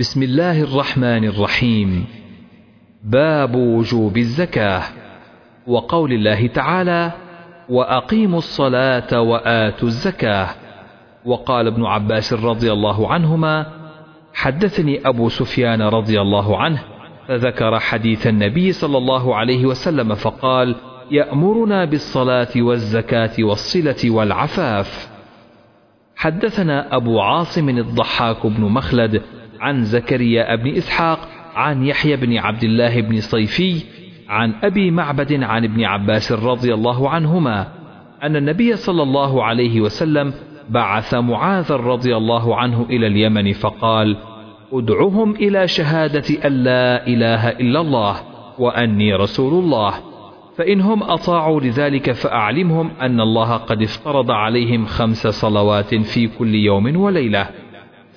بسم الله الرحمن الرحيم. باب وجوب الزكاة. وقول الله تعالى وأقيموا الصلاة وآتوا الزكاة. وقال ابن عباس رضي الله عنهما حدثني أبو سفيان رضي الله عنه فذكر حديث النبي صلى الله عليه وسلم فقال يأمرنا بالصلاة والزكاة والصلة والعفاف. حدثنا أبو عاصم الضحاك بن مخلد عن زكريا بن إسحاق عن يحيى بن عبد الله بن صيفي عن أبي معبد عن ابن عباس رضي الله عنهما أن النبي صلى الله عليه وسلم بعث معاذ رضي الله عنه إلى اليمن فقال ادعهم إلى شهادة أن لا إله إلا الله وأني رسول الله فانهم أطاعوا لذلك فأعلمهم أن الله قد افترض عليهم خمس صلوات في كل يوم وليلة.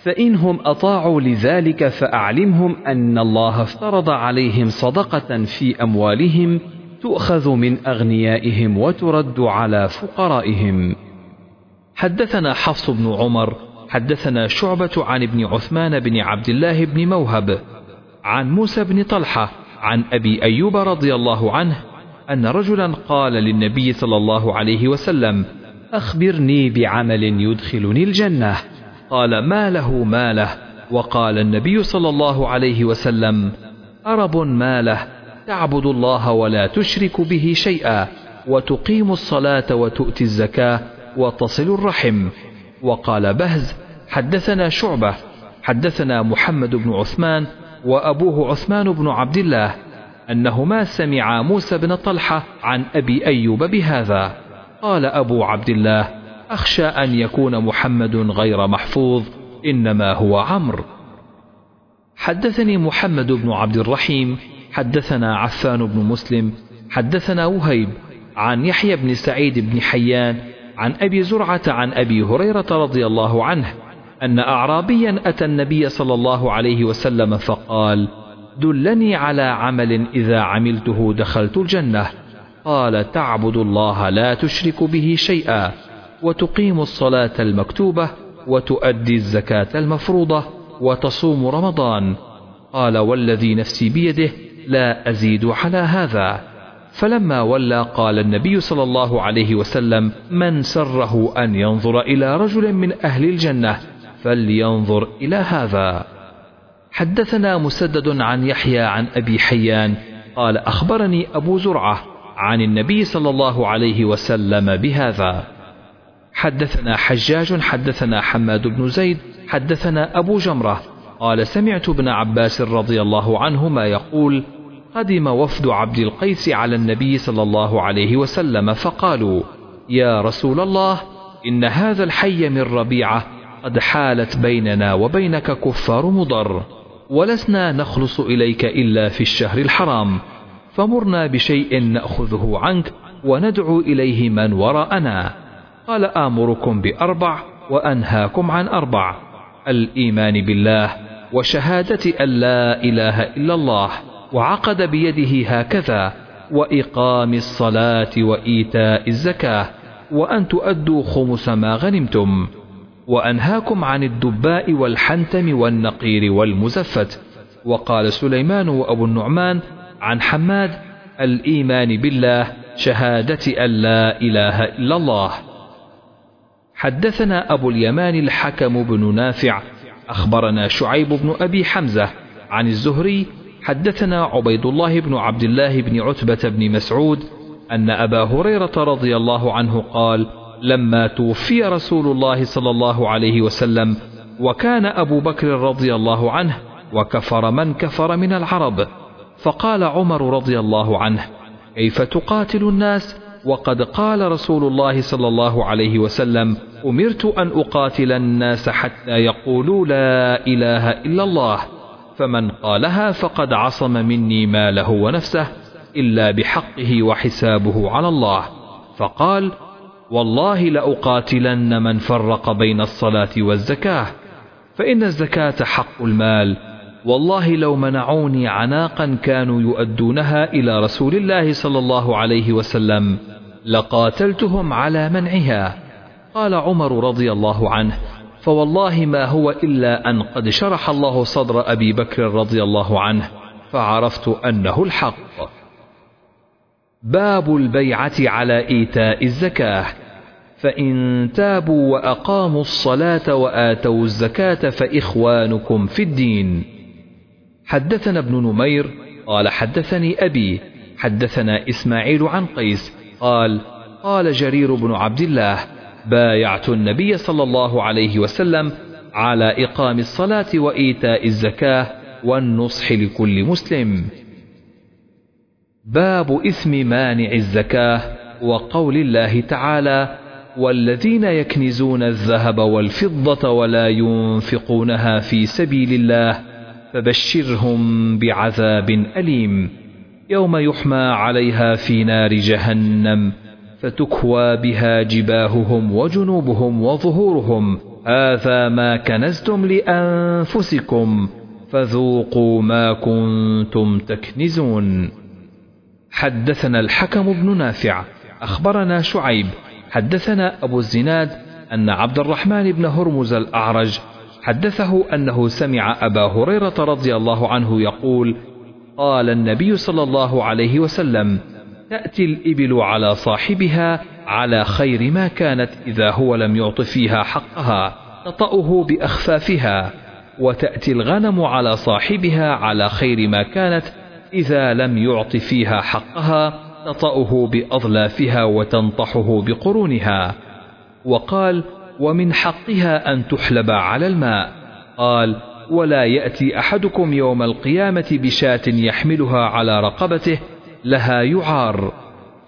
فإنهم أطاعوا لذلك فأعلمهم أن الله افترض عليهم صدقة في أموالهم تؤخذ من أغنيائهم وترد على فقرائهم. حدثنا حفص بن عمر حدثنا شعبة عن ابن عثمان بن عبد الله بن موهب عن موسى بن طلحة عن أبي أيوب رضي الله عنه أن رجلا قال للنبي صلى الله عليه وسلم أخبرني بعمل يدخلني الجنة. قال ما له ما له وقال النبي صلى الله عليه وسلم أرب ما له تعبد الله ولا تشرك به شيئا وتقيم الصلاة وتؤتي الزكاة وتصل الرحم. وقال بهز حدثنا شعبة حدثنا محمد بن عثمان وأبوه عثمان بن عبد الله أنهما سمعا موسى بن طلحة عن أبي أيوب بهذا. قال أبو عبد الله أخشى أن يكون محمد غير محفوظ إنما هو عمرو. حدثني محمد بن عبد الرحيم حدثنا عفان بن مسلم حدثنا وهيب عن يحيى بن سعيد بن حيان عن أبي زرعة عن أبي هريرة رضي الله عنه أن أعرابيا أتى النبي صلى الله عليه وسلم فقال دلني على عمل إذا عملته دخلت الجنة. قال تعبد الله لا تشرك به شيئا. وتقيم الصلاة المكتوبة وتؤدي الزكاة المفروضة وتصوم رمضان. قال والذي نفسي بيده لا أزيد على هذا. فلما ولى قال النبي صلى الله عليه وسلم من سره أن ينظر إلى رجل من أهل الجنة فلينظر إلى هذا. حدثنا مسدد عن يحيى عن أبي حيان قال أخبرني أبو زرعة عن النبي صلى الله عليه وسلم بهذا. حدثنا حجاج حدثنا حماد بن زيد حدثنا أبو جمرة. قال سمعت ابن عباس رضي الله عنهما يقول قدم وفد عبد القيس على النبي صلى الله عليه وسلم فقالوا يا رسول الله إن هذا الحي من ربيعة قد حالت بيننا وبينك كفار مضر ولسنا نخلص إليك إلا في الشهر الحرام فمرنا بشيء نأخذه عنك وندعو إليه من وراءنا. قال آمركم بأربع وأنهاكم عن أربع الإيمان بالله وشهادة أن لا إله إلا الله وعقد بيده هكذا وإقام الصلاة وإيتاء الزكاة وأن تؤدوا خمس ما غنمتم وأنهاكم عن الدباء والحنتم والنقير والمزفت. وقال سليمان وأبو النعمان عن حماد الإيمان بالله شهادة أن لا إله إلا الله. حدثنا أبو اليمان الحكم بن نافع أخبرنا شعيب بن أبي حمزة عن الزهري حدثنا عبيد الله بن عبد الله بن عتبة بن مسعود أن أبا هريرة رضي الله عنه قال لما توفي رسول الله صلى الله عليه وسلم وكان أبو بكر رضي الله عنه وكفر من كفر من العرب فقال عمر رضي الله عنه كيف تقاتل الناس وقد قال رسول الله صلى الله عليه وسلم أمرت أن أقاتل الناس حتى يقولوا لا إله إلا الله فمن قالها فقد عصم مني ماله ونفسه إلا بحقه وحسابه على الله. فقال والله لأقاتلن من فرق بين الصلاة والزكاة فإن الزكاة حق المال والله لو منعوني عناقا كانوا يؤدونها إلى رسول الله صلى الله عليه لقاتلتهم على منعها. قال عمر رضي الله عنه فوالله ما هو إلا أن قد شرح الله صدر أبي بكر رضي الله عنه فعرفت أنه الحق. باب البيعة على إيتاء الزكاة. فإن تابوا وأقاموا الصلاة وآتوا الزكاة فإخوانكم في الدين. حدثنا ابن نمير قال حدثني أبي حدثنا إسماعيل عن قيس قال قال جرير بن عبد الله بايعت النبي صلى الله عليه وسلم على إقام الصلاة وإيتاء الزكاة والنصح لكل مسلم. باب إثم مانع الزكاة وقول الله تعالى والذين يكنزون الذهب والفضة ولا ينفقونها في سبيل الله فبشرهم بعذاب أليم. يوم يحمى عليها في نار جهنم فتكوى بها جباههم وجنوبهم وظهورهم. هذا ما كنزتم لأنفسكم فذوقوا ما كنتم تكنزون. حدثنا الحكم بن نافع أخبرنا شعيب. حدثنا أبو الزناد أن عبد الرحمن بن هرمز الأعرج حدثه أنه سمع أبا هريرة رضي الله عنه يقول قال النبي صلى الله عليه وسلم تأتي الإبل على صاحبها على خير ما كانت إذا هو لم يعط فيها حقها تطأه بأخفافها وتأتي الغنم على صاحبها على خير ما كانت إذا لم يعط فيها حقها تطأه بأظلافها وتنطحه بقرونها. وقال ومن حقها أن تحلب على الماء. قال ولا يأتي أحدكم يوم القيامة بشاة يحملها على رقبته لها يعار.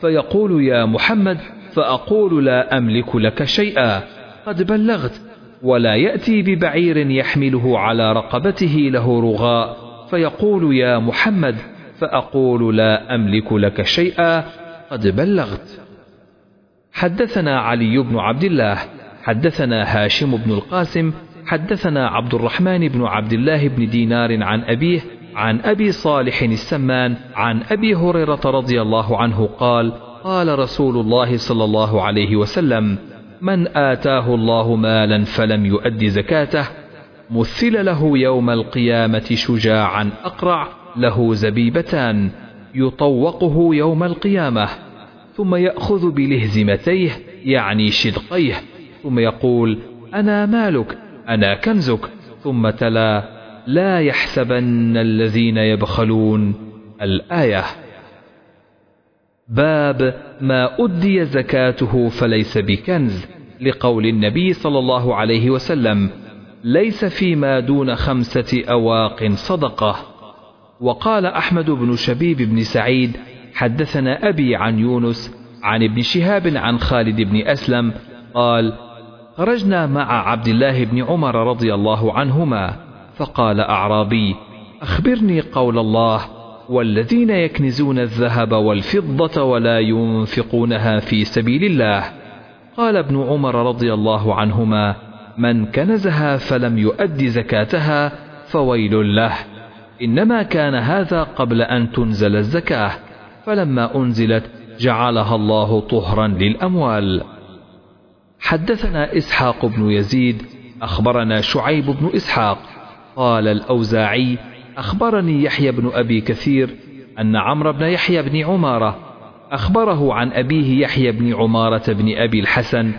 فيقول يا محمد فأقول لا أملك لك شيئا. قد بلغت ولا يأتي ببعير يحمله على رقبته له رغاء. فيقول يا محمد فأقول لا أملك لك شيئا. قد بلغت. حدثنا علي بن عبد الله حدثنا هاشم بن القاسم حدثنا عبد الرحمن بن عبد الله بن دينار عن أبيه عن أبي صالح السمان عن أبي هريرة رضي الله عنه قال قال رسول الله صلى الله عليه وسلم من آتاه الله مالا فلم يؤد زكاته مثل له يوم القيامة شجاعا أقرع له زبيبتان يطوقه يوم القيامة ثم يأخذ بلهزمتيه يعني شدقيه ثم يقول أنا مالك أنا كنزك؟ ثم تلا لا يحسبن الذين يبخلون الآية. باب ما أدي زكاته فليس بكنز لقول النبي صلى الله عليه وسلم ليس فيما دون خمسة أواق صدقة. وقال أحمد بن شبيب بن سعيد حدثنا أبي عن يونس عن ابن شهاب عن خالد بن أسلم قال خرجنا مع عبد الله بن عمر رضي الله عنهما فقال أعرابي أخبرني قول الله والذين يكنزون الذهب والفضة ولا ينفقونها في سبيل الله. قال ابن عمر رضي الله عنهما من كنزها فلم يؤد زكاتها فويل له. إنما كان هذا قبل أن تنزل الزكاة فلما أنزلت جعلها الله طهرا للأموال. حدثنا إسحاق بن يزيد أخبرنا شعيب بن إسحاق قال الأوزاعي أخبرني يحيى بن أبي كثير أن عمرو بن يحيى بن عمارة أخبره عن أبيه يحيى بن عمارة بن أبي الحسن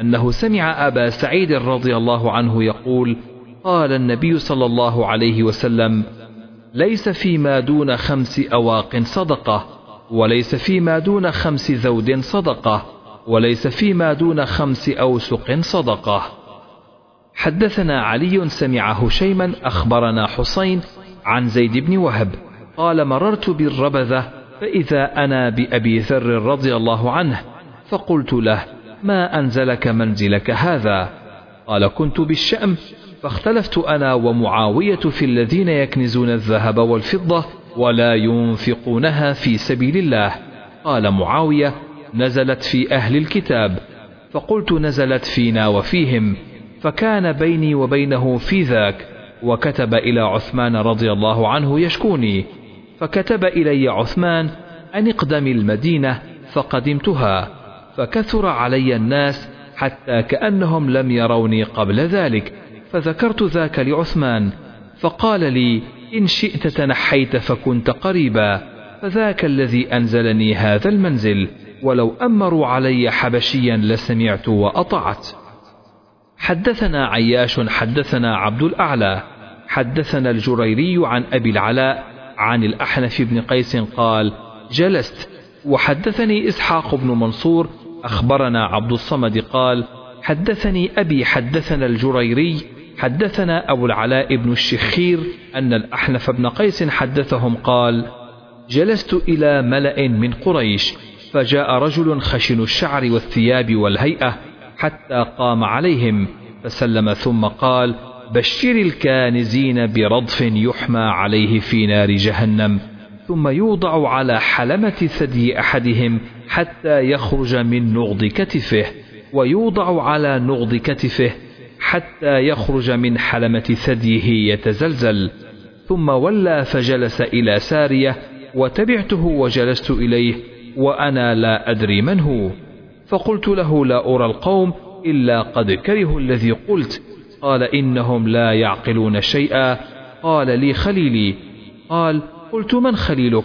أنه سمع أبا سعيد رضي الله عنه يقول قال النبي صلى الله عليه وسلم ليس فيما دون خمس أواق صدقة وليس فيما دون خمس ذود صدقة. وليس فيما دون خمس أوسق صدقة. حدثنا علي سمع هشيما أخبرنا حسين عن زيد بن وهب. قال مررت بالربذة فإذا أنا بأبي ذر رضي الله عنه فقلت له ما أنزلك منزلك هذا؟ قال كنت بالشأم فاختلفت أنا ومعاوية في الذين يكنزون الذهب والفضة ولا ينفقونها في سبيل الله. قال معاوية نزلت في أهل الكتاب فقلت نزلت فينا وفيهم فكان بيني وبينه في ذاك وكتب إلى عثمان رضي الله عنه يشكوني فكتب إلي عثمان أن اقدم المدينة فقدمتها فكثر علي الناس حتى كأنهم لم يروني قبل ذلك فذكرت ذاك لعثمان فقال لي إن شئت تنحيت فكنت قريبا فذاك الذي أنزلني هذا المنزل. ولو أمروا علي حبشيا لسمعت وأطعت. حدثنا عياش حدثنا عبد الأعلى حدثنا الجريري عن أبي العلاء عن الأحنف بن قيس قال جلست. وحدثني إسحاق بن منصور أخبرنا عبد الصمد قال حدثني أبي حدثنا الجريري حدثنا أبو العلاء بن الشخير أن الأحنف بن قيس حدثهم قال جلست إلى ملأ من قريش فجاء رجل خشن الشعر والثياب والهيئة حتى قام عليهم فسلم ثم قال بشر الكانزين برضف يحمى عليه في نار جهنم ثم يوضع على حلمة ثدي أحدهم حتى يخرج من نغض كتفه ويوضع على نغض كتفه حتى يخرج من حلمة ثديه يتزلزل ثم ولى فجلس إلى سارية وتبعته وجلست إليه وأنا لا أدري من هو. فقلت له لا أرى القوم إلا قد كرهوا الذي قلت. قال إنهم لا يعقلون شيئا. قال لي خليلي. قال قلت من خليلك؟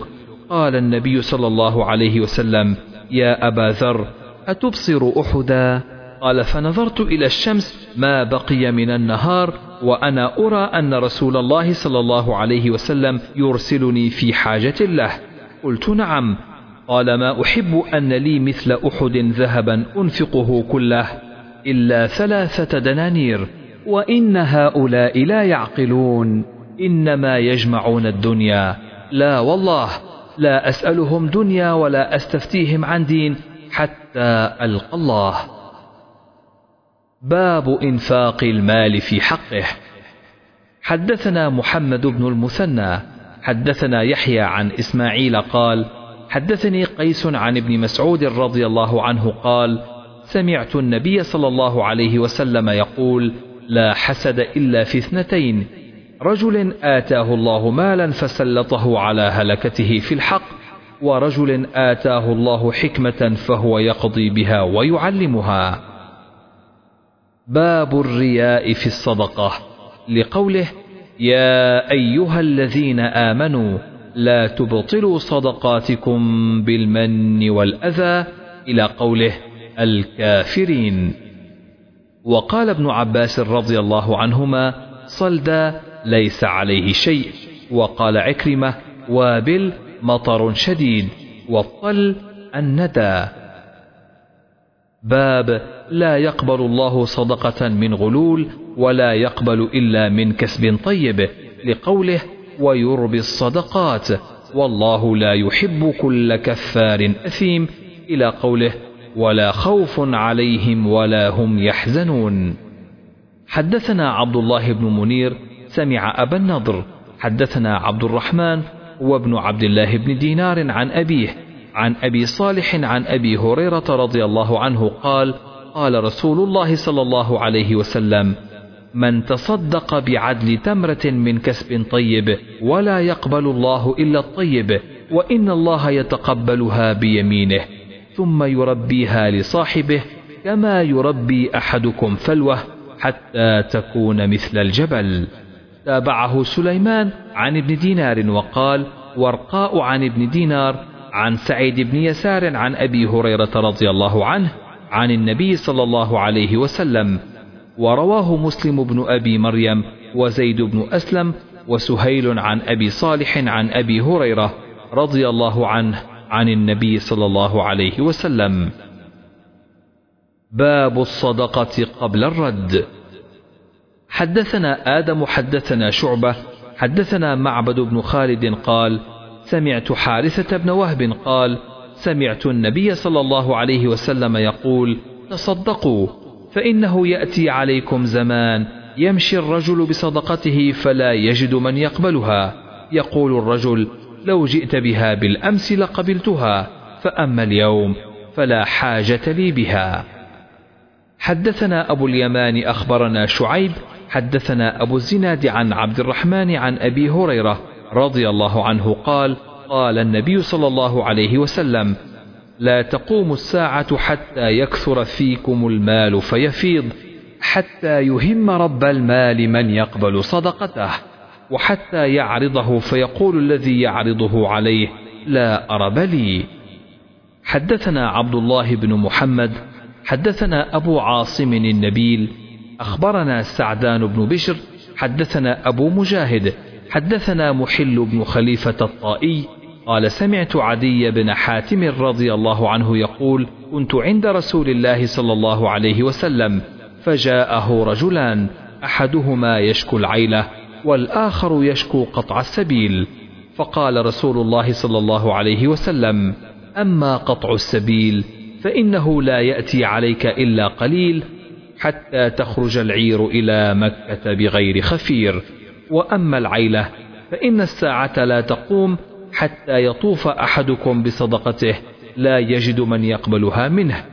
قال النبي صلى الله عليه وسلم. يا أبا ذر أتبصر أحدا؟ قال فنظرت إلى الشمس ما بقي من النهار وأنا أرى أن رسول الله صلى الله عليه وسلم يرسلني في حاجة له. قلت نعم. قال ما أحب أن لي مثل أحد ذهبا أنفقه كله إلا ثلاثة دنانير وإن هؤلاء لا يعقلون إنما يجمعون الدنيا. لا والله لا أسألهم دنيا ولا أستفتيهم عن دين حتى ألقى الله. باب إنفاق المال في حقه. حدثنا محمد بن المثنى حدثنا يحيى عن إسماعيل قال حدثني قيس عن ابن مسعود رضي الله عنه قال سمعت النبي صلى الله عليه وسلم يقول لا حسد إلا في اثنتين. رجل آتاه الله مالا فسلطه على هلكته في الحق ورجل آتاه الله حكمة فهو يقضي بها ويعلمها. باب الرياء في الصدقة. لقوله يا أيها الذين آمنوا لا تبطلوا صدقاتكم بالمن والأذى إلى قوله الكافرين. وقال ابن عباس رضي الله عنهما صلدا ليس عليه شيء. وقال عكرمة وابل مطر شديد والطل الندى. باب لا يقبل الله صدقة من غلول ولا يقبل إلا من كسب طيب لقوله ويربي الصدقات. والله لا يحب كل كفار أثيم إلى قوله ولا خوف عليهم ولا هم يحزنون. حدثنا عبد الله بن منير سمع أبا النضر. حدثنا عبد الرحمن وابن عبد الله بن دينار عن أبيه عن أبي صالح عن أبي هريرة رضي الله عنه قال قال رسول الله صلى الله عليه وسلم من تصدق بعدل تمرة من كسب طيب ولا يقبل الله إلا الطيب وإن الله يتقبلها بيمينه ثم يربيها لصاحبه كما يربي أحدكم فلوة حتى تكون مثل الجبل. تابعه سليمان عن ابن دينار وقال ورقاء عن ابن دينار عن سعيد بن يسار عن أبي هريرة رضي الله عنه عن النبي صلى الله عليه وسلم. ورواه مسلم بن أبي مريم وزيد بن أسلم وسهيل عن أبي صالح عن أبي هريرة رضي الله عنه عن النبي صلى الله عليه وسلم. باب الصدقة قبل الرد. حدثنا آدم حدثنا شعبة حدثنا معبد بن خالد قال سمعت حارثة بن وهب قال سمعت النبي صلى الله عليه وسلم يقول تصدقوا. فإنه يأتي عليكم زمان يمشي الرجل بصدقته فلا يجد من يقبلها. يقول الرجل لو جئت بها بالأمس لقبلتها فأما اليوم فلا حاجة لي بها. حدثنا أبو اليمان أخبرنا شعيب حدثنا أبو الزناد عن عبد الرحمن عن أبي هريرة رضي الله عنه قال قال النبي صلى الله عليه وسلم لا تقوم الساعة حتى يكثر فيكم المال فيفيض حتى يهم رب المال من يقبل صدقته وحتى يعرضه فيقول الذي يعرضه عليه لا أرب لي. حدثنا عبد الله بن محمد حدثنا أبو عاصم النبيل أخبرنا سعدان بن بشر حدثنا أبو مجاهد حدثنا محل بن خليفة الطائي قال سمعت عدي بن حاتم رضي الله عنه يقول كنت عند رسول الله صلى الله عليه وسلم فجاءه رجلان أحدهما يشكو العيلة والآخر يشكو قطع السبيل. فقال رسول الله صلى الله عليه وسلم أما قطع السبيل فإنه لا يأتي عليك إلا قليل حتى تخرج العير إلى مكة بغير خفير. وأما العيلة فإن الساعة لا تقوم حتى يطوف أحدكم بصدقته لا يجد من يقبلها منه.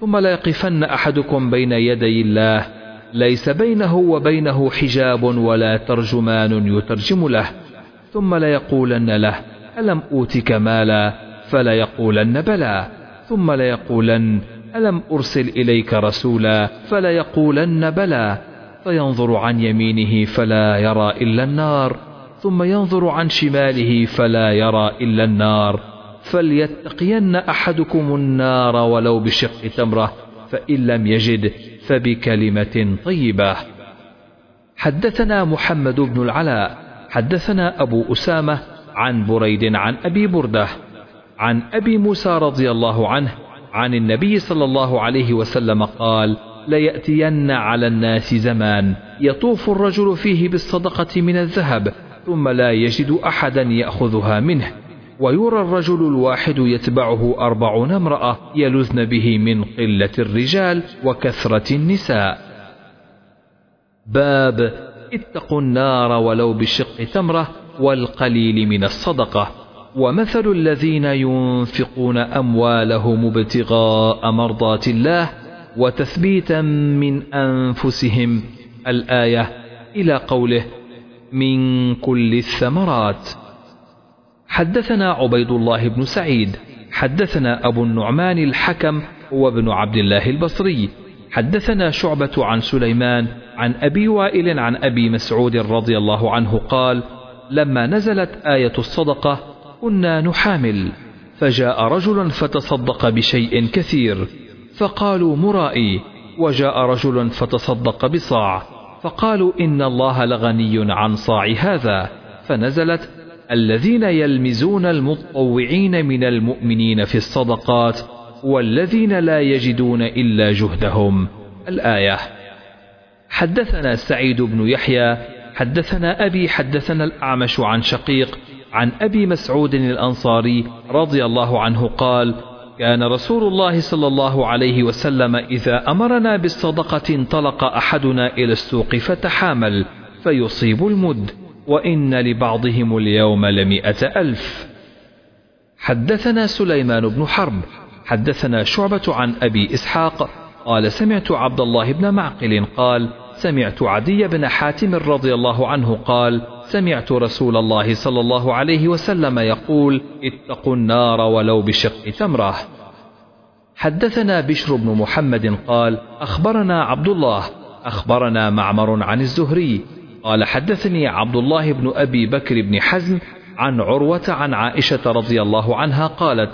ثم لا يقفن أحدكم بين يدي الله. ليس بينه وبينه حجاب ولا ترجمان يترجم له. ثم ليقولن له ألم أوتك مالا؟ فليقولن بلى. ثم ليقولن ألم أرسل إليك رسولا؟ فليقولن بلى. فينظر عن يمينه فلا يرى إلا النار. ثم ينظر عن شماله فلا يرى إلا النار فليتقين أحدكم النار ولو بشق تمرة فإن لم يجد فبكلمة طيبة. حدثنا محمد بن العلاء حدثنا أبو أسامة عن بريد عن أبي بردة عن أبي موسى رضي الله عنه عن النبي صلى الله عليه وسلم قال ليأتين على الناس زمان يطوف الرجل فيه بالصدقة من الذهب ثم لا يجد أحدا يأخذها منه. ويرى الرجل الواحد يتبعه أربعون امرأة يلذن به من قلة الرجال وكثرة النساء. باب اتقوا النار ولو بشق تمرة والقليل من الصدقة. ومثل الذين ينفقون أموالهم ابتغاء مرضات الله وتثبيتا من أنفسهم. الآية إلى قوله من كل الثمرات. حدثنا عبيد الله بن سعيد حدثنا أبو النعمان الحكم وابن عبد الله البصري. حدثنا شعبة عن سليمان عن أبي وائل عن أبي مسعود رضي الله عنه قال لما نزلت آية الصدقة كنا نحامل فجاء رجل فتصدق بشيء كثير فقالوا مرائي وجاء رجل فتصدق بصاع فقالوا إن الله لغني عن صاع هذا فنزلت الذين يلمزون المطوعين من المؤمنين في الصدقات والذين لا يجدون إلا جهدهم. الآية حدثنا سعيد بن يحيى حدثنا أبي حدثنا الأعمش عن شقيق عن أبي مسعود الأنصاري رضي الله عنه قال كان رسول الله صلى الله عليه وسلم إذا أمرنا بالصدقة انطلق أحدنا إلى السوق فتحامل فيصيب المد وإن لبعضهم اليوم لمئة ألف. حدثنا سليمان بن حرب حدثنا شعبة عن أبي إسحاق قال سمعت عبد الله بن معقل قال سمعت عدي بن حاتم رضي الله عنه قال سمعت رسول الله صلى الله عليه وسلم يقول اتقوا النار ولو بشق تمرة. حدثنا بشر بن محمد قال أخبرنا عبد الله أخبرنا معمر عن الزهري. قال حدثني عبد الله بن أبي بكر بن حزم عن عروة عن عائشة رضي الله عنها قالت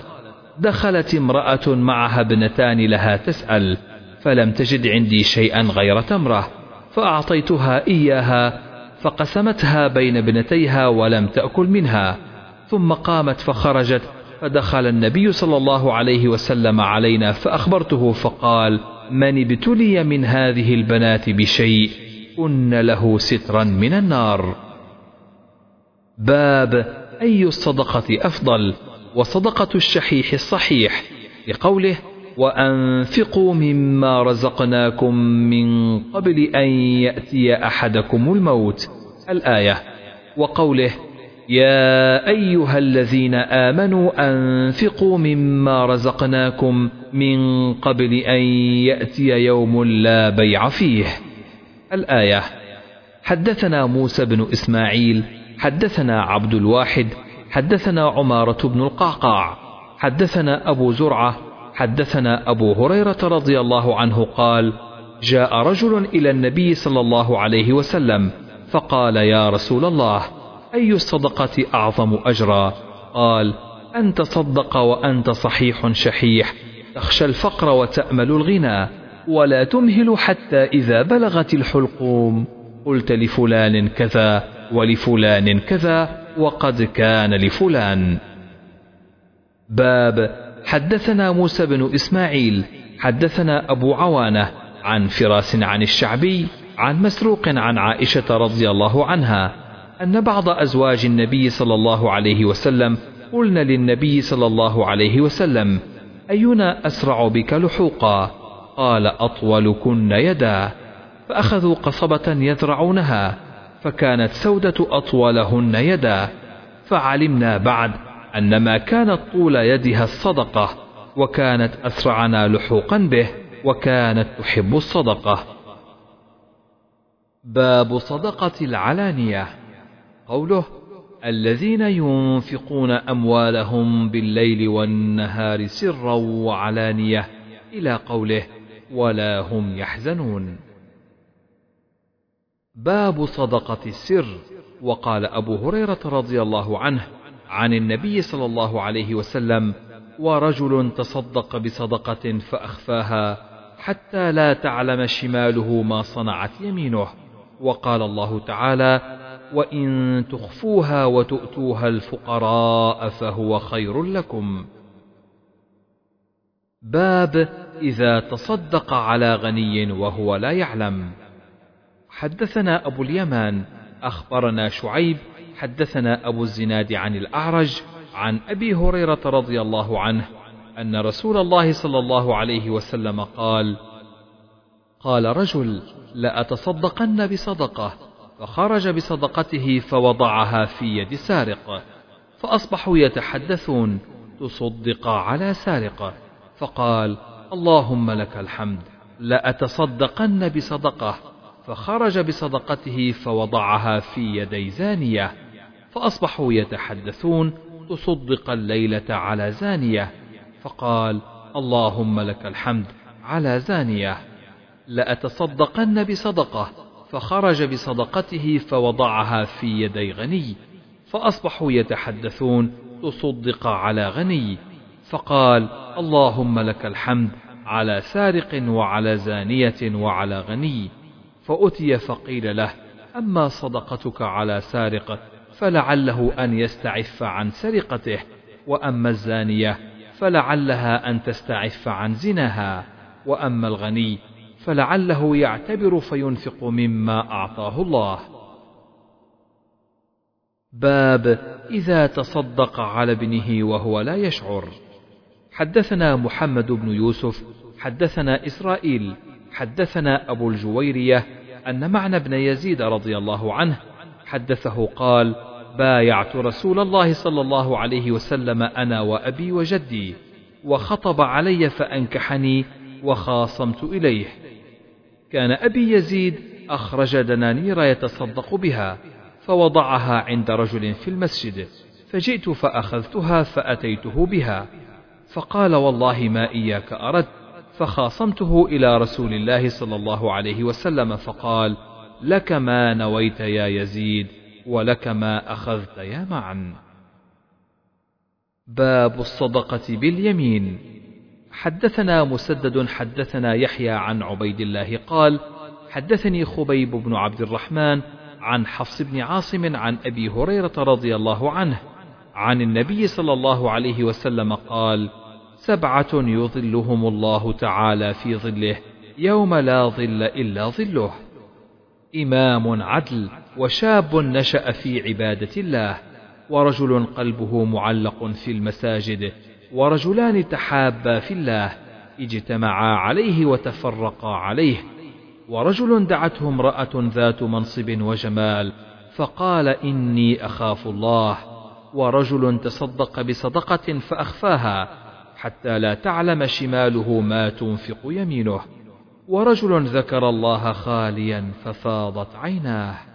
دخلت امرأة معها ابنتان لها تسأل فلم تجد عندي شيئا غير تمرة. فأعطيتها إياها فقسمتها بين ابنتيها ولم تأكل منها ثم قامت فخرجت فدخل النبي صلى الله عليه وسلم علينا فأخبرته فقال من ابتلي من هذه البنات بشيء كن له سترا من النار. باب أي الصدقة أفضل؟ وصدقة الشحيح الصحيح لقوله وأنفقوا مما رزقناكم من قبل أن يأتي أحدكم الموت. الآية. وقوله يا أيها الذين آمنوا أنفقوا مما رزقناكم من قبل أن يأتي يوم لا بيع فيه. الآية. حدثنا موسى بن إسماعيل حدثنا عبد الواحد حدثنا عمارة بن القعقاع حدثنا أبو زرعة حدثنا أبو هريرة رضي الله عنه قال جاء رجل إلى النبي صلى الله عليه وسلم فقال يا رسول الله أي الصدقة أعظم أجرا؟ قال أن تصدق وأنت صحيح شحيح تخشى الفقر وتأمل الغنى ولا تمهل حتى إذا بلغت الحلقوم قلت لفلان كذا ولفلان كذا وقد كان لفلان. باب حدثنا موسى بن إسماعيل حدثنا أبو عوانة عن فراس عن الشعبي عن مسروق عن عائشة رضي الله عنها أن بعض أزواج النبي صلى الله عليه وسلم قلن للنبي صلى الله عليه وسلم أينا أسرع بك لحوقا؟ قال أطولكن يدا. فأخذوا قصبة يذرعونها فكانت سودة أطولهن يدا. فعلمنا بعد أن ما كانت طول يدها الصدقة وكانت أسرعنا لحوقا به وكانت تحب الصدقة. باب صدقة العلانية. قوله الذين ينفقون أموالهم بالليل والنهار سرا وعلانية إلى قوله ولا هم يحزنون. باب صدقة السر. وقال أبو هريرة رضي الله عنه عن النبي صلى الله عليه وسلم ورجل تصدق بصدقة فأخفاها حتى لا تعلم شماله ما صنعت يمينه. وقال الله تعالى وإن تخفوها وتؤتوها الفقراء فهو خير لكم. باب إذا تصدق على غني وهو لا يعلم. حدثنا أبو اليمان أخبرنا شعيب حدثنا أبو الزناد عن الأعرج عن أبي هريرة رضي الله عنه أن رسول الله صلى الله عليه وسلم قال قال رجل لأتصدقن بصدقة فخرج بصدقته فوضعها في يد سارق فأصبحوا يتحدثون تصدق على سارق فقال اللهم لك الحمد لأتصدقن بصدقة فخرج بصدقته فوضعها في يدي زانية. فأصبحوا يتحدثون تصدق الليلة على زانية فقال اللهم لك الحمد على زانية. لأتصدقن بصدقة فخرج بصدقته فوضعها في يدي غني. فأصبحوا يتحدثون تصدق على غني فقال اللهم لك الحمد على سارق وعلى زانية وعلى غني. فأتي فقيل له أما صدقتك على سارق فلعله أن يستعف عن سرقته وأما الزانية فلعلها أن تستعف عن زناها وأما الغني فلعله يعتبر فينفق مما أعطاه الله. باب إذا تصدق على ابنه وهو لا يشعر. حدثنا محمد بن يوسف حدثنا إسرائيل حدثنا أبو الجويرية أن معنى بن يزيد رضي الله عنه حدثه قال بايعت رسول الله صلى الله عليه وسلم أنا وأبي وجدي وخطب علي فأنكحني وخاصمت إليه. كان أبي يزيد أخرج دنانير يتصدق بها فوضعها عند رجل في المسجد فجئت فأخذتها فأتيته بها. فقال والله ما إياك أردت فخاصمته إلى رسول الله صلى الله عليه وسلم فقال لك ما نويت يا يزيد ولك ما أخذت يا معا باب الصدقة باليمين. حدثنا مسدد حدثنا يحيى عن عبيد الله قال حدثني خبيب بن عبد الرحمن عن حفص بن عاصم عن أبي هريرة رضي الله عنه عن النبي صلى الله عليه وسلم قال سبعة يظلهم الله تعالى في ظله يوم لا ظل إلا ظله. إمام عدل وشاب نشأ في عبادة الله ورجل قلبه معلق في المساجد ورجلان تحابا في الله اجتمعا عليه وتفرقا عليه ورجل دعته امرأة ذات منصب وجمال فقال إني أخاف الله ورجل تصدق بصدقة فأخفاها حتى لا تعلم شماله ما تنفق يمينه. ورجل ذكر الله خاليا ففاضت عيناه.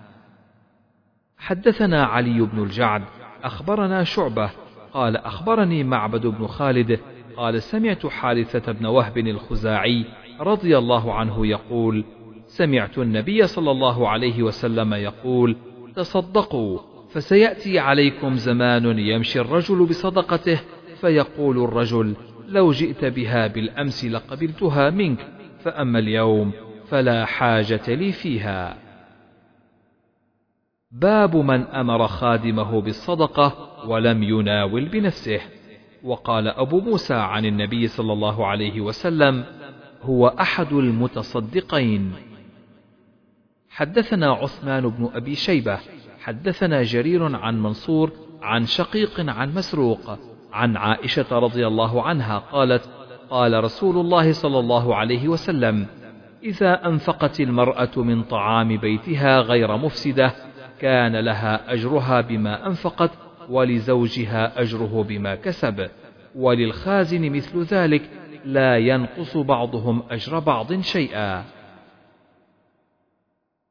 حدثنا علي بن الجعد أخبرنا شعبة قال أخبرني معبد بن خالد قال سمعت حارثة بن وهب الخزاعي رضي الله عنه يقول سمعت النبي صلى الله عليه وسلم يقول تصدقوا فسيأتي عليكم زمان يمشي الرجل بصدقته فيقول الرجل لو جئت بها بالأمس لقبلتها منك فأما اليوم فلا حاجة لي فيها. باب من أمر خادمه بالصدقة ولم يناول بنفسه. وقال أبو موسى عن النبي صلى الله عليه وسلم هو أحد المتصدقين. حدثنا عثمان بن أبي شيبة حدثنا جرير عن منصور عن شقيق عن مسروق عن عائشة رضي الله عنها قالت قال رسول الله صلى الله عليه وسلم إذا أنفقت المرأة من طعام بيتها غير مفسدة كان لها أجرها بما أنفقت ولزوجها أجره بما كسب وللخازن مثل ذلك لا ينقص بعضهم أجر بعض شيئا.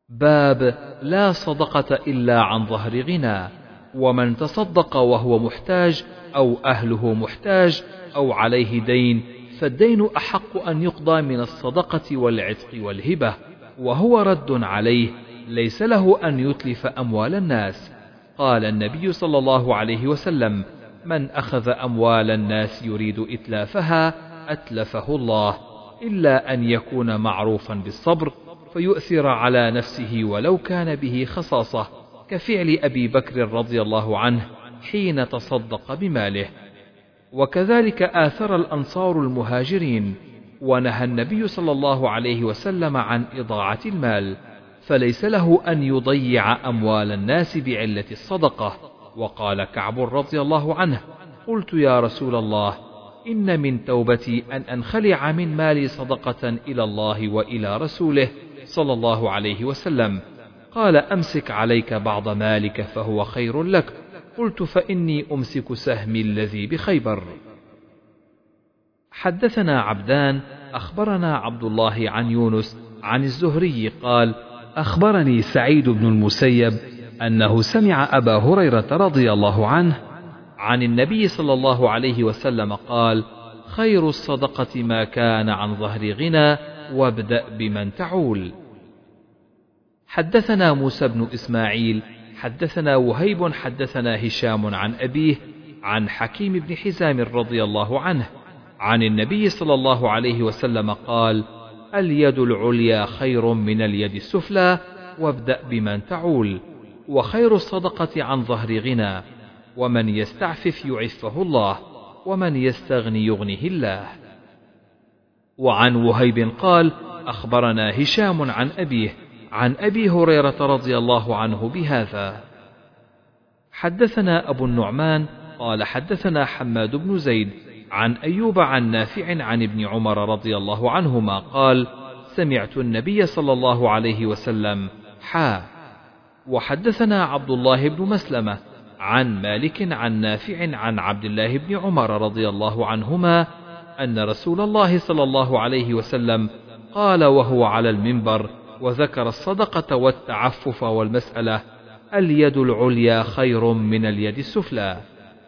باب لا صدقة إلا عن ظهر غنى ومن تصدق وهو محتاج أو أهله محتاج أو عليه دين فالدين أحق أن يقضى من الصدقة والعتق والهبة وهو رد عليه ليس له أن يتلف أموال الناس. قال النبي صلى الله عليه وسلم من أخذ أموال الناس يريد إتلافها أتلفه الله إلا أن يكون معروفا بالصبر فيؤثر على نفسه ولو كان به خصاصة كفعل أبي بكر رضي الله عنه حين تصدق بماله. وكذلك آثر الأنصار المهاجرين ونهى النبي صلى الله عليه وسلم عن إضاعة المال فليس له أن يضيع أموال الناس بعلة الصدقة. وقال كعب رضي الله عنه قلت يا رسول الله إن من توبتي أن أنخلع من مالي صدقة إلى الله وإلى رسوله صلى الله عليه وسلم. قال أمسك عليك بعض مالك فهو خير لك. قلت فإني أمسك سهمي الذي بخيبر. حدثنا عبدان أخبرنا عبد الله عن يونس عن الزهري قال أخبرني سعيد بن المسيب أنه سمع أبا هريرة رضي الله عنه عن النبي صلى الله عليه وسلم قال خير الصدقة ما كان عن ظهر غنى وابدأ بمن تعول. حدثنا موسى بن إسماعيل حدثنا وهيب حدثنا هشام عن أبيه عن حكيم بن حزام رضي الله عنه عن النبي صلى الله عليه وسلم قال اليد العليا خير من اليد السفلى وابدأ بمن تعول وخير الصدقة عن ظهر غنى ومن يستعفف يعفه الله ومن يستغني يغنه الله. وعن وهيب قال أخبرنا هشام عن أبيه عن أبي هريرة رضي الله عنه بهذا. حدثنا أبو النعمان قال حدثنا حماد بن زيد عن أيوب عن نافع عن ابن عمر رضي الله عنهما قال سمعت النبي صلى الله عليه وسلم حا. وحدثنا عبد الله بن مسلمة عن مالك عن نافع عن عبد الله بن عمر رضي الله عنهما أن رسول الله صلى الله عليه وسلم قال وهو على المنبر وذكر الصدقة والتعفف والمسألة اليد العليا خير من اليد السفلى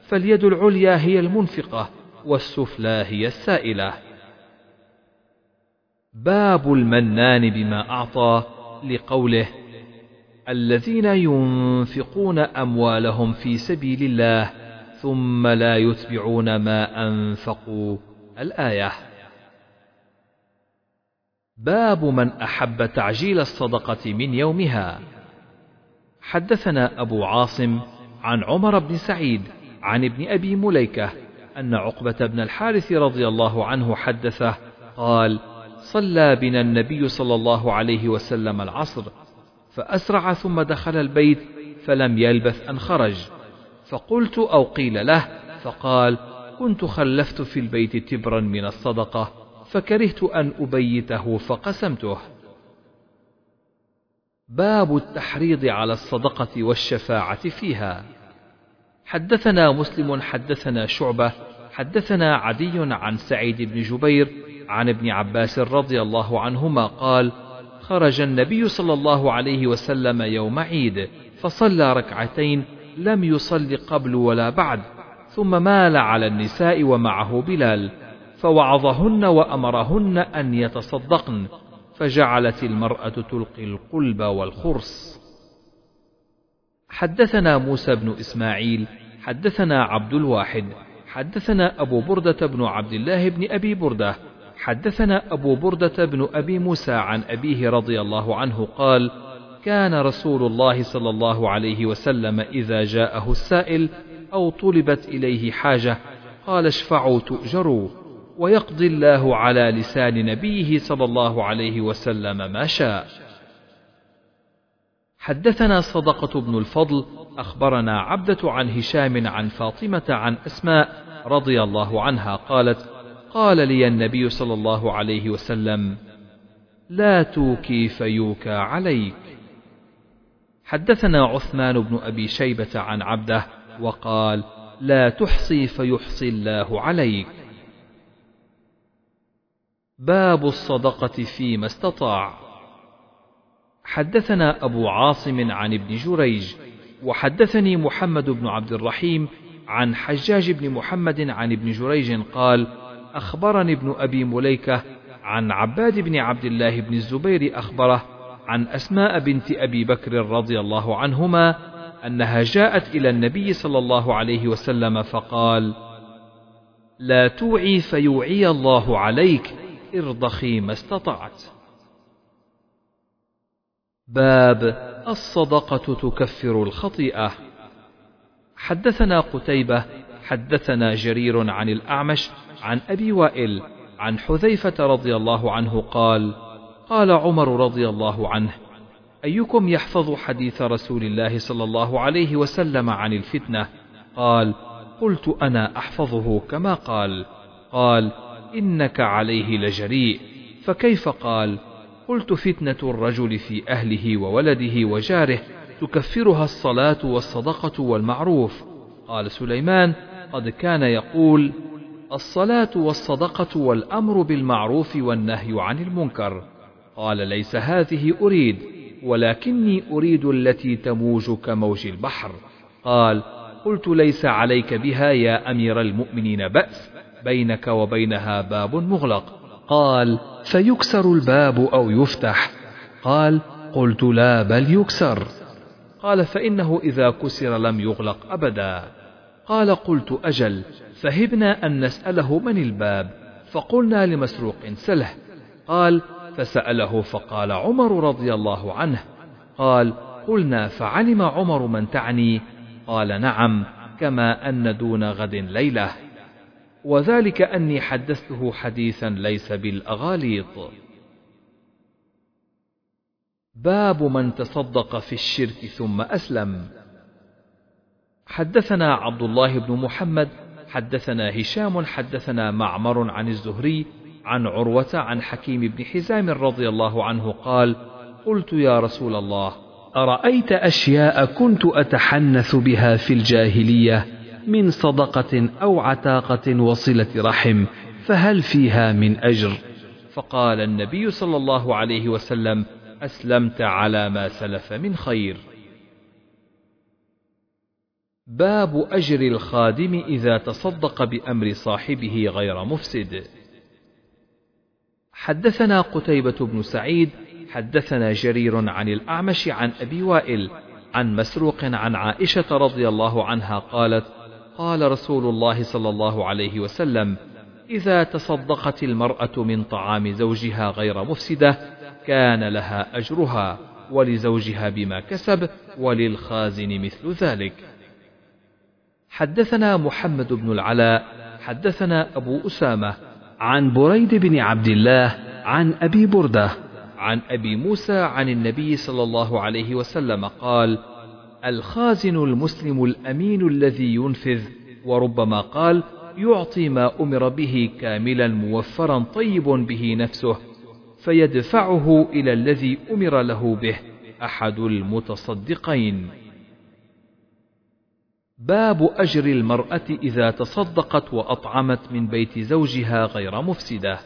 فاليد العليا هي المنفقة والسفلى هي السائلة. باب المنان بما أعطى لقوله الذين ينفقون أموالهم في سبيل الله ثم لا يتبعون ما أنفقوا. الآية باب من أحب تعجيل الصدقة من يومها. حدثنا أبو عاصم عن عمر بن سعيد عن ابن أبي مليكة أن عقبة بن الحارث رضي الله عنه حدثه قال صلى بنا النبي صلى الله عليه وسلم العصر فأسرع ثم دخل البيت فلم يلبث أن خرج. فقلت أو قيل له فقال كنت خلفت في البيت تبرا من الصدقة فكرهت أن أبيته فقسمته. باب التحريض على الصدقة والشفاعة فيها. حدثنا مسلم حدثنا شعبة حدثنا عدي عن سعيد بن جبير عن ابن عباس رضي الله عنهما قال خرج النبي صلى الله عليه وسلم يوم عيد فصلى ركعتين لم يصل قبل ولا بعد ثم مال على النساء ومعه بلال. فوعظهن وأمرهن أن يتصدقن فجعلت المرأة تلقي القلب والخرص حدثنا موسى بن إسماعيل حدثنا عبد الواحد حدثنا أبو بردة بن عبد الله بن أبي بردة حدثنا أبو بردة بن أبي موسى عن أبيه رضي الله عنه قال كان رسول الله صلى الله عليه وسلم إذا جاءه السائل أو طلبت إليه حاجة قال اشفعوا تؤجروا. ويقضي الله على لسان نبيه صلى الله عليه وسلم ما شاء. حدثنا صدقة بن الفضل أخبرنا عبدة عن هشام عن فاطمة عن أسماء رضي الله عنها قالت قال لي النبي صلى الله عليه وسلم لا توكي فيوكى عليك. حدثنا عثمان بن أبي شيبة عن عبده وقال لا تحصي فيحصي الله عليك. باب الصدقة فيما استطاع. حدثنا أبو عاصم عن ابن جريج وحدثني محمد بن عبد الرحيم عن حجاج بن محمد عن ابن جريج قال أخبرني ابن أبي مليكة عن عباد بن عبد الله بن الزبير أخبره عن أسماء بنت أبي بكر رضي الله عنهما أنها جاءت إلى النبي صلى الله عليه وسلم فقال: لا توعي فيوعي الله عليك ارضخي ما استطعت. باب الصدقة تكفر الخطيئة. حدثنا قتيبة حدثنا جرير عن الأعمش عن أبي وائل عن حذيفة رضي الله عنه قال: قال عمر رضي الله عنه: أيكم يحفظ حديث رسول الله صلى الله عليه وسلم عن الفتنة؟ قال: قلت أنا أحفظه كما قال. قال: إنك عليه لجريء. فكيف قال؟ قلت فتنة الرجل في أهله وولده وجاره تكفرها الصلاة والصدقة والمعروف. قال سليمان: قد كان يقول: الصلاة والصدقة والأمر بالمعروف والنهي عن المنكر. قال: ليس هذه أريد، ولكني أريد التي تموج كموج البحر. قال: قلت ليس عليك بها يا أمير المؤمنين بأس، بينك وبينها باب مغلق. قال: فيكسر الباب أو يفتح. قال: قلت لا بل يكسر. قال: فإنه إذا كسر لم يغلق أبدا. قال: قلت أجل، فهبنا أن نسأله من الباب، فقلنا لمسروق سله. قال: فسأله فقال عمر رضي الله عنه قال قلنا فعلم عمر من تعني قال نعم كما أن دون غد ليلة وذلك أني حدثته حديثا ليس بالأغاليط. باب من تصدق في الشرك ثم أسلم. حدثنا عبد الله بن محمد حدثنا هشام حدثنا معمر عن الزهري عن عروة عن حكيم بن حزام رضي الله عنه قال: قلت يا رسول الله: أرأيت أشياء كنت أتحنث بها في الجاهلية؟ من صدقة أو عتاقة وصلة رحم فهل فيها من أجر؟ فقال النبي صلى الله عليه وسلم: أسلمت على ما سلف من خير. باب أجر الخادم إذا تصدق بأمر صاحبه غير مفسد. حدثنا قتيبة بن سعيد حدثنا جرير عن الأعمش عن أبي وائل عن مسروق عن عائشة رضي الله عنها قالت قال رسول الله صلى الله عليه وسلم إذا تصدقت المرأة من طعام زوجها غير مفسدة كان لها أجرها ولزوجها بما كسب وللخازن مثل ذلك. حدثنا محمد بن العلاء حدثنا أبو أسامة عن بريد بن عبد الله عن أبي بردة عن أبي موسى عن النبي صلى الله عليه وسلم قال الخازن المسلم الأمين الذي ينفذ وربما قال يعطي ما أمر به كاملا موفرا طيب به نفسه فيدفعه إلى الذي أمر له به أحد المتصدقين باب أجر المرأة إذا تصدقت وأطعمت من بيت زوجها غير مفسدة.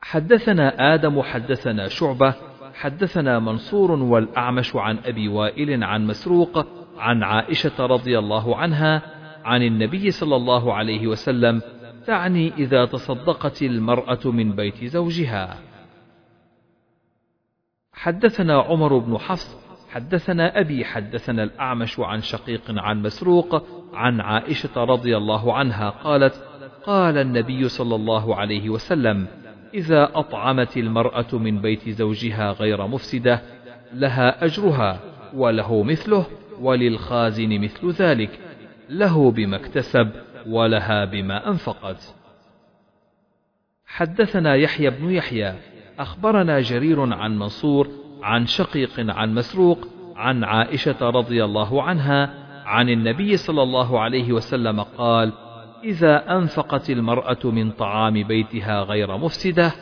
حدثنا آدم حدثنا شعبة حدثنا منصور والأعمش عن أبي وائل عن مسروق عن عائشة رضي الله عنها عن النبي صلى الله عليه وسلم تعني إذا تصدقت المرأة من بيت زوجها. حدثنا عمر بن حفص حدثنا أبي حدثنا الأعمش عن شقيق عن مسروق عن عائشة رضي الله عنها قالت: قال النبي صلى الله عليه وسلم: إذا أطعمت المرأة من بيت زوجها غير مفسدة لها أجرها وله مثله وللخازن مثل ذلك له بما اكتسب ولها بما أنفقت. حدثنا يحيى بن يحيى أخبرنا جرير عن منصور عن شقيق عن مسروق عن عائشة رضي الله عنها عن النبي صلى الله عليه وسلم قال إذا أنفقت المرأة من طعام بيتها غير مفسدة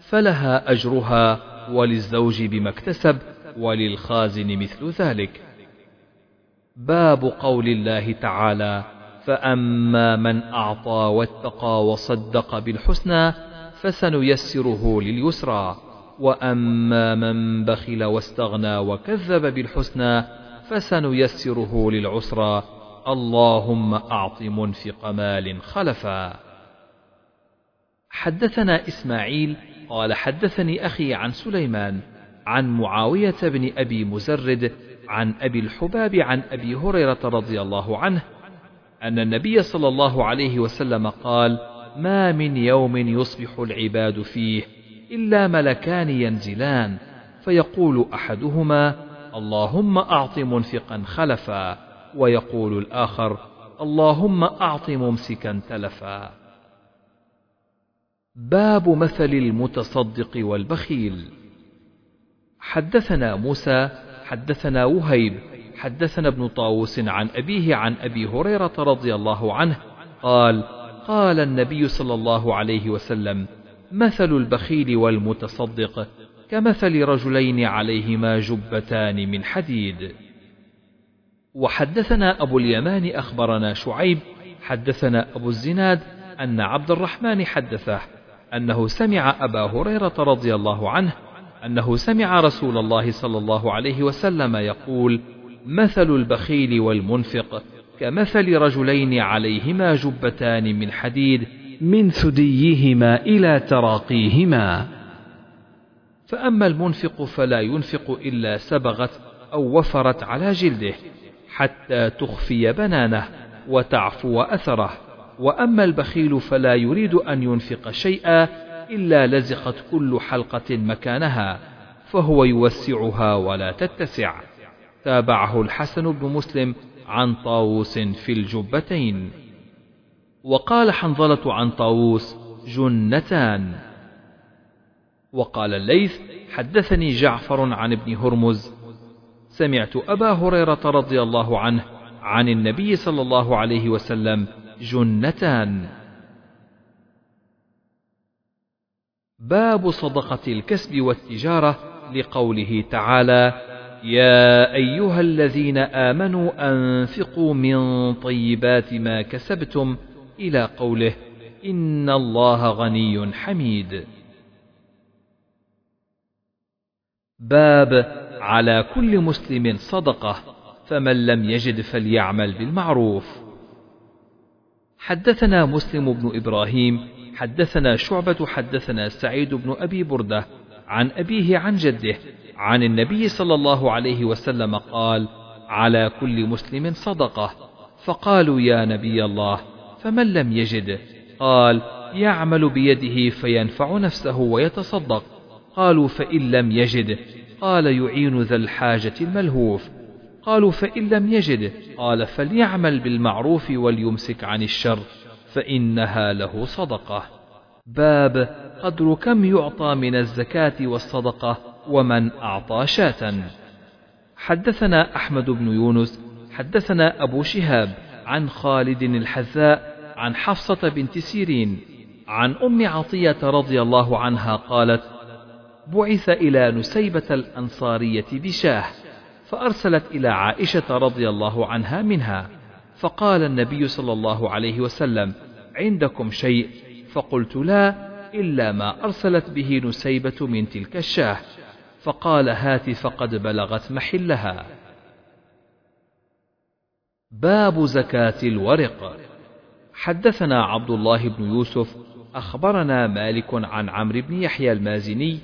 فلها أجرها وللزوج بما اكتسب وللخازن مثل ذلك. باب قول الله تعالى فأما من أعطى واتقى وصدق بالحسنى فسنيسره لليسرى وأما من بخل واستغنى وكذب بالحسنى فسنيسره للعسرى. اللهم أعط منفق مال خلفا. حدثنا إسماعيل قال حدثني أخي عن سليمان عن معاوية بن أبي مزرد عن أبي الحباب عن أبي هريرة رضي الله عنه أن النبي صلى الله عليه وسلم قال ما من يوم يصبح العباد فيه إلا ملكان ينزلان فيقول أحدهما اللهم أعط منفقا خلفا ويقول الآخر اللهم أعط ممسكا تلفا. باب مثل المتصدق والبخيل. حدثنا موسى حدثنا وهيب حدثنا ابن طاووس عن أبيه عن أبي هريرة رضي الله عنه قال قال النبي صلى الله عليه وسلم مثل البخيل والمتصدق كمثل رجلين عليهما جبتان من حديد. وحدثنا أبو اليمان أخبرنا شعيب حدثنا أبو الزناد أن عبد الرحمن حدثه أنه سمع أبا هريرة رضي الله عنه أنه سمع رسول الله صلى الله عليه وسلم يقول مثل البخيل والمنفق كمثل رجلين عليهما جبتان من حديد من ثديهما إلى تراقيهما. فأما المنفق فلا ينفق إلا سبغت أو وفرت على جلده. حتى تخفي بنانه وتعفو أثره. وأما البخيل فلا يريد أن ينفق شيئا إلا لزقت كل حلقة مكانها فهو يوسعها ولا تتسع. تابعه الحسن بن مسلم عن طاووس في الجبتين. وقال حنظلة عن طاووس جنتان. وقال الليث حدثني جعفر عن ابن هرمز سمعت أبا هريرة رضي الله عنه عن النبي صلى الله عليه وسلم جنتان. باب صدقة الكسب والتجارة لقوله تعالى يا أيها الذين آمنوا أنفقوا من طيبات ما كسبتم إلى قوله إن الله غني حميد. باب على كل مسلم صدقة فمن لم يجد فليعمل بالمعروف. حدثنا مسلم بن إبراهيم حدثنا شعبة حدثنا سعيد بن أبي بردة عن أبيه عن جده عن النبي صلى الله عليه وسلم قال على كل مسلم صدقة. فقالوا يا نبي الله فمن لم يجد؟ قال يعمل بيده فينفع نفسه ويتصدق. قالوا فإن لم يجد قال يعين ذا الحاجة الملهوف. قالوا فإن لم يجد. قال فليعمل بالمعروف وليمسك عن الشر فإنها له صدقة. باب قدر كم يعطى من الزكاة والصدقة ومن أعطى شاة. حدثنا أحمد بن يونس حدثنا أبو شهاب عن خالد الحذاء عن حفصة بنت سيرين عن أم عطية رضي الله عنها قالت بعث إلى نسيبة الأنصارية بشاه فأرسلت إلى عائشة رضي الله عنها منها فقال النبي صلى الله عليه وسلم عندكم شيء؟ فقلت لا إلا ما أرسلت به نسيبة من تلك الشاه. فقال هات فقد بلغت محلها. باب زكاة الورق. حدثنا عبد الله بن يوسف أخبرنا مالك عن عمرو بن يحيى المازني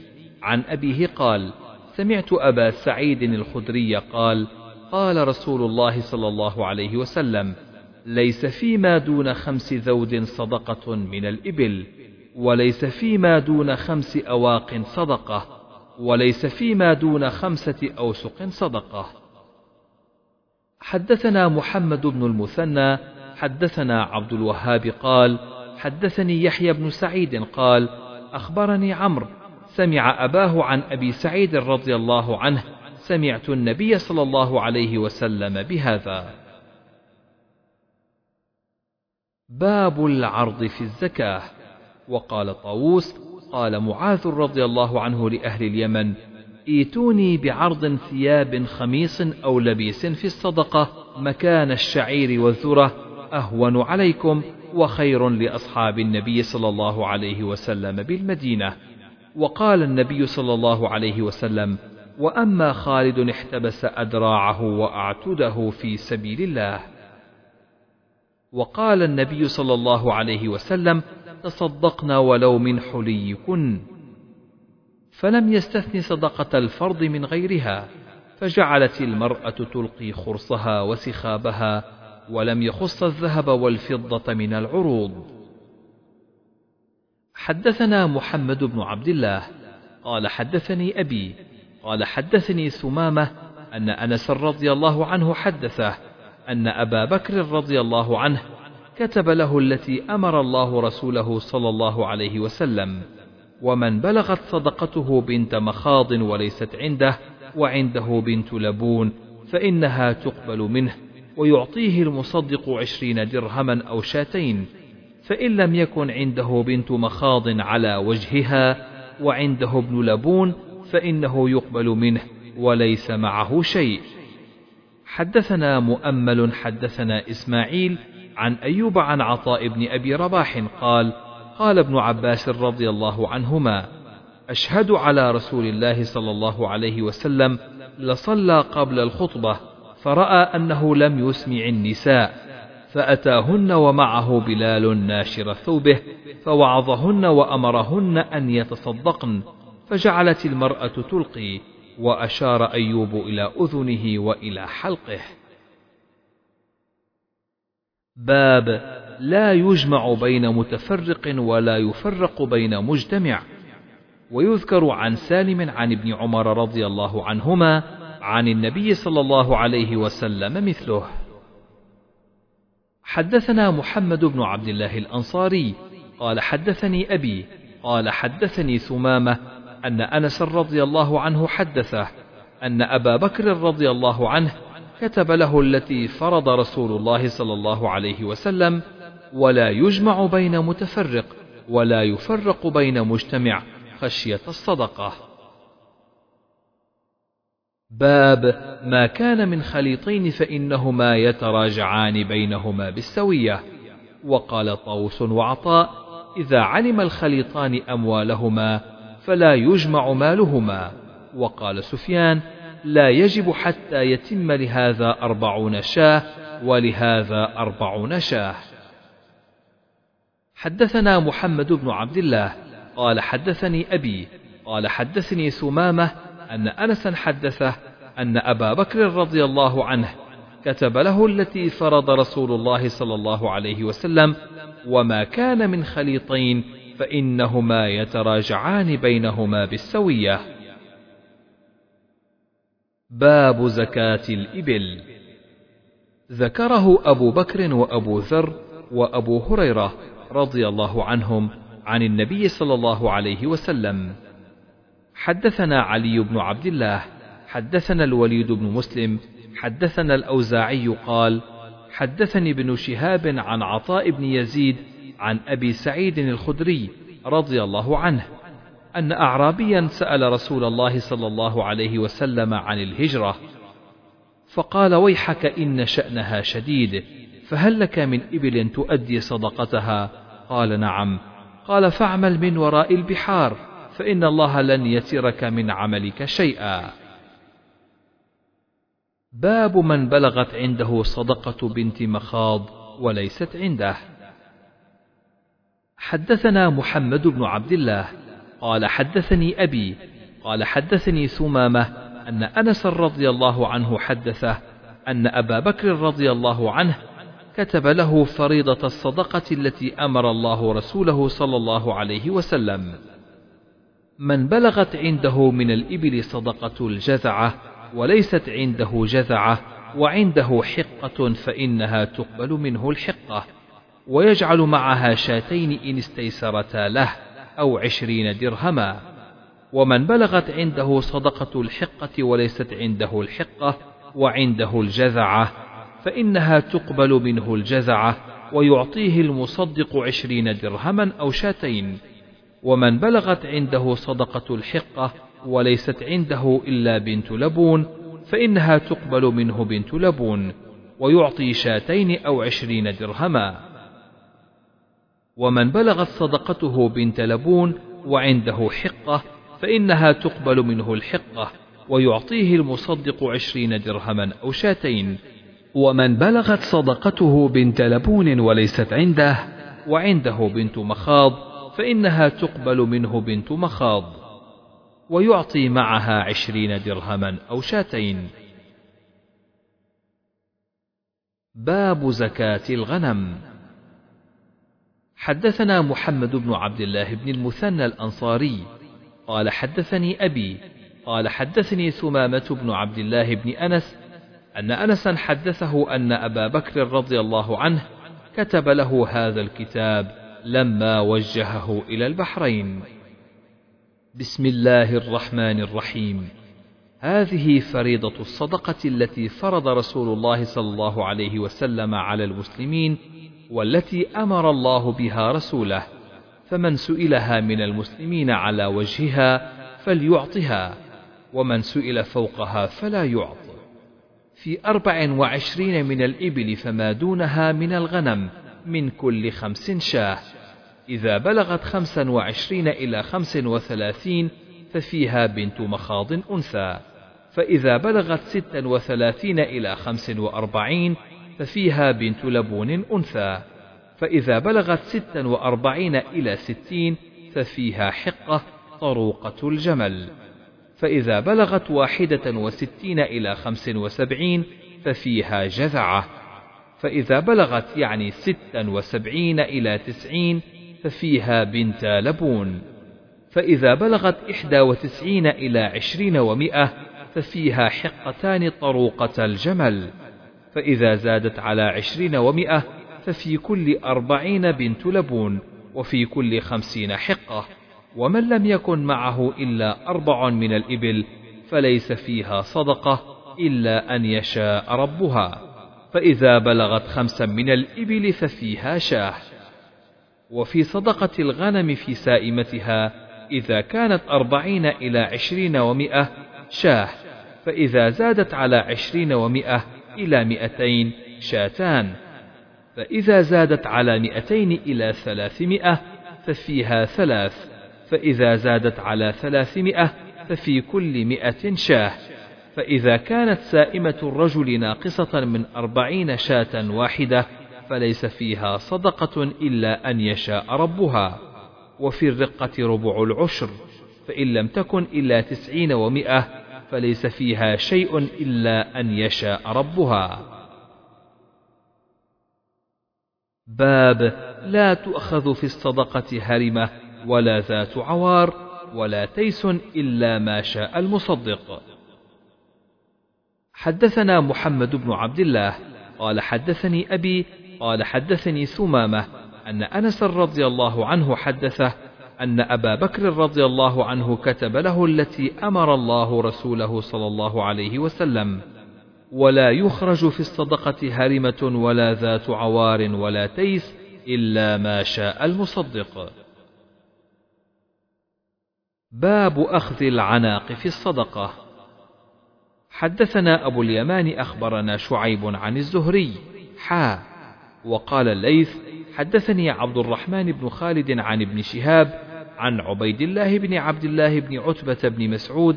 عن أبيه قال سمعت أبا سعيد الخدري قال قال رسول الله صلى الله عليه وسلم ليس فيما دون خمس ذود صدقة من الإبل وليس فيما دون خمس أواق صدقة وليس فيما دون خمسة أوسق صدقة. حدثنا محمد بن المثنى حدثنا عبد الوهاب قال حدثني يحيى بن سعيد قال أخبرني عمرو سمع أباه عن أبي سعيد رضي الله عنه سمعت النبي صلى الله عليه وسلم بهذا. باب العرض في الزكاة. وقال طاووس قال معاذ رضي الله عنه لأهل اليمن إيتوني بعرض ثياب خميص أو لبيس في الصدقة مكان الشعير والذرة أهون عليكم وخير لأصحاب النبي صلى الله عليه وسلم بالمدينة. وقال النبي صلى الله عليه وسلم وأما خالد احتبس أدراعه وأعتده في سبيل الله. وقال النبي صلى الله عليه وسلم تصدقنا ولو من حليكن. فلم يستثن صدقة الفرض من غيرها فجعلت المرأة تلقي خرصها وسخابها ولم يخص الذهب والفضة من العروض. حدثنا محمد بن عبد الله قال حدثني أبي قال حدثني ثمامة أن أنس رضي الله عنه حدثه أن أبا بكر رضي الله عنه كتب له التي أمر الله رسوله صلى الله عليه وسلم ومن بلغت صدقته بنت مخاض وليست عنده وعنده بنت لبون فإنها تقبل منه ويعطيه المصدق عشرين درهما أو شاتين. فإن لم يكن عنده بنت مخاض على وجهها وعنده ابن لبون فإنه يقبل منه وليس معه شيء. حدثنا مؤمل حدثنا إسماعيل عن أيوب عن عطاء بن أبي رباح قال قال ابن عباس رضي الله عنهما أشهد على رسول الله صلى الله عليه وسلم لصلى قبل الخطبة فرأى أنه لم يسمع النساء. فأتاهن ومعه بلال ناشر ثوبه فوعظهن وأمرهن أن يتصدقن فجعلت المرأة تلقي وأشار أيوب إلى أذنه وإلى حلقه. باب لا يجمع بين متفرق ولا يفرق بين مجتمع. ويذكر عن سالم عن ابن عمر رضي الله عنهما عن النبي صلى الله عليه وسلم مثله. حدثنا محمد بن عبد الله الأنصاري قال حدثني أبي قال حدثني ثمامة أن أنس رضي الله عنه حدثه أن أبا بكر رضي الله عنه كتب له التي فرض رسول الله صلى الله عليه وسلم ولا يجمع بين متفرق ولا يفرق بين مجتمع خشية الصدقة. باب ما كان من خليطين فإنهما يتراجعان بينهما بالسوية. وقال طاووس وعطاء إذا علم الخليطان أموالهما فلا يجمع مالهما. وقال سفيان لا يجب حتى يتم لهذا أربعون شاة ولهذا أربعون شاة. حدثنا محمد بن عبد الله قال حدثني أبي قال حدثني ثمامة أن أنسا حدثه أن أبا بكر رضي الله عنه كتب له التي فرض رسول الله صلى الله عليه وسلم وما كان من خليطين فإنهما يتراجعان بينهما بالسوية. باب زكاة الإبل. ذكره أبو بكر وأبو ذر وأبو هريرة رضي الله عنهم عن النبي صلى الله عليه وسلم. حدثنا علي بن عبد الله حدثنا الوليد بن مسلم حدثنا الأوزاعي قال حدثني ابن شهاب عن عطاء بن يزيد عن أبي سعيد الخدري رضي الله عنه أن أعرابيا سأل رسول الله صلى الله عليه وسلم عن الهجرة فقال ويحك إن شأنها شديد فهل لك من إبل تؤدي صدقتها؟ قال نعم. قال فاعمل من وراء البحار. فإن الله لن يترك من عملك شيئا. باب من بلغت عنده صدقة بنت مخاض وليست عنده. حدثنا محمد بن عبد الله قال حدثني أبي قال حدثني ثمامة أن أنس رضي الله عنه حدثه أن أبا بكر رضي الله عنه كتب له فريضة الصدقة التي أمر الله رسوله صلى الله عليه وسلم. من بلغت عنده من الإبل صدقة الجذعة وليست عنده جذعة وعنده حقة فإنها تقبل منه الحقة ويجعل معها شاتين إن استيسرتا له أو عشرين درهما. ومن بلغت عنده صدقة الحقة وليست عنده الحقة وعنده الجذعة فإنها تقبل منه الجذعة ويعطيه المصدق عشرين درهما أو شاتين. ومن بلغت عنده صدقة الحقة وليست عنده إلا بنت لبون فإنها تقبل منه بنت لبون ويعطي شاتين أو عشرين درهما. ومن بلغت صدقته بنت لبون وعنده حقة فإنها تقبل منه الحقة ويعطيه المصدق عشرين درهما أو شاتين. ومن بلغت صدقته بنت لبون وليست عنده وعنده بنت مخاض فإنها تقبل منه بنت مخاض ويعطي معها عشرين درهما أو شاتين. باب زكاة الغنم. حدثنا محمد بن عبد الله بن المثنى الأنصاري قال حدثني أبي قال حدثني ثمامة بن عبد الله بن أنس أن أنسا حدثه أن أبا بكر رضي الله عنه كتب له هذا الكتاب. لما وجهه إلى البحرين. بسم الله الرحمن الرحيم. هذه فريضة الصدقة التي فرض رسول الله صلى الله عليه وسلم على المسلمين والتي أمر الله بها رسوله. فمن سئلها من المسلمين على وجهها فليعطها ومن سئل فوقها فلا يعط في أربع وعشرين من الإبل فما دونها من الغنم من كل خمس شاة. إذا بلغت خمسا وعشرين إلى خمس وثلاثين ففيها بنت مخاض أنثى. فإذا بلغت ستا وثلاثين إلى خمس وأربعين ففيها بنت لبون أنثى. فإذا بلغت ستا وأربعين إلى ستين ففيها حقة طروقة الجمل. فإذا بلغت واحدة وستين إلى خمس وسبعين ففيها جذعة فإذا بلغت يعني ستا وسبعين إلى تسعين ففيها بنت لبون. فإذا بلغت إحدى وتسعين إلى عشرين ومائة ففيها حقتان طروقة الجمل. فإذا زادت على عشرين ومائة ففي كل أربعين بنت لبون وفي كل خمسين حقة. ومن لم يكن معه إلا أربع من الإبل فليس فيها صدقة إلا أن يشاء ربها. فإذا بلغت خمسا من الإبل ففيها شاه. وفي صدقة الغنم في سائمتها إذا كانت أربعين إلى عشرين ومائة شاه. فإذا زادت على عشرين ومائة إلى مئتين شاتان. فإذا زادت على مئتين إلى ثلاثمائة ففيها ثلاث. فإذا زادت على ثلاثمائة ففي كل مئة شاه. فإذا كانت سائمة الرجل ناقصة من أربعين شاة واحدة فليس فيها صدقة إلا أن يشاء ربها. وفي الرقة ربع العشر فإن لم تكن إلا تسعين ومائة فليس فيها شيء إلا أن يشاء ربها. باب لا تؤخذ في الصدقة هرمة ولا ذات عوار ولا تيس إلا ما شاء المصدق. حدثنا محمد بن عبد الله قال حدثني أبي قال حدثني ثمامة أن أنس رضي الله عنه حدثه أن أبا بكر رضي الله عنه كتب له التي أمر الله رسوله صلى الله عليه وسلم ولا يخرج في الصدقة هرمة ولا ذات عوار ولا تيس إلا ما شاء المصدق. باب أخذ العناق في الصدقة. حدثنا أبو اليمان أخبرنا شعيب عن الزهري. حا. وقال الليث حدثني عبد الرحمن بن خالد عن ابن شهاب عن عبيد الله بن عبد الله بن عتبة بن مسعود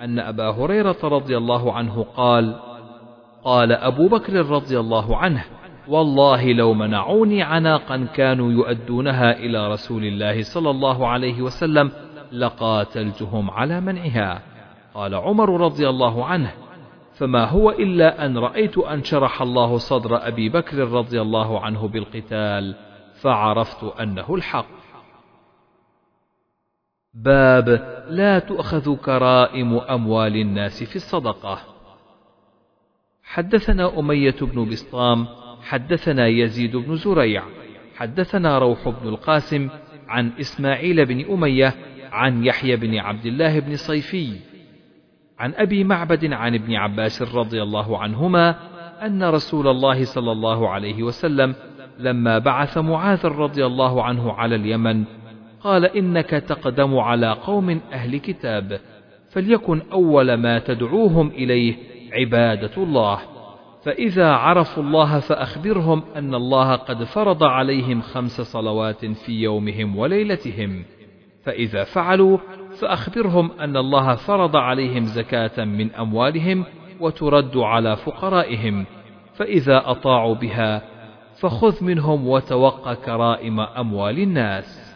أن أبا هريرة رضي الله عنه قال: قال أبو بكر رضي الله عنه والله لو منعوني عناقا كانوا يؤدونها إلى رسول الله صلى الله عليه وسلم لقاتلتهم على منعها. قال عمر رضي الله عنه فما هو إلا أن رأيت أن شرح الله صدر أبي بكر رضي الله عنه بالقتال فعرفت أنه الحق. باب لا تؤخذ كرائم أموال الناس في الصدقة. حدثنا أمية بن بسطام حدثنا يزيد بن زريع حدثنا روح بن القاسم عن إسماعيل بن أمية عن يحيى بن عبد الله بن صيفي عن أبي معبد عن ابن عباس رضي الله عنهما أن رسول الله صلى الله عليه وسلم لما بعث معاذ رضي الله عنه على اليمن قال إنك تقدم على قوم أهل كتاب فليكن أول ما تدعوهم إليه عبادة الله. فإذا عرفوا الله فأخبرهم أن الله قد فرض عليهم خمس صلوات في يومهم وليلتهم. فإذا فعلوا فأخبرهم أن الله فرض عليهم زكاة من أموالهم وترد على فقرائهم فإذا أطاعوا بها فخذ منهم وتوق كرائم أموال الناس.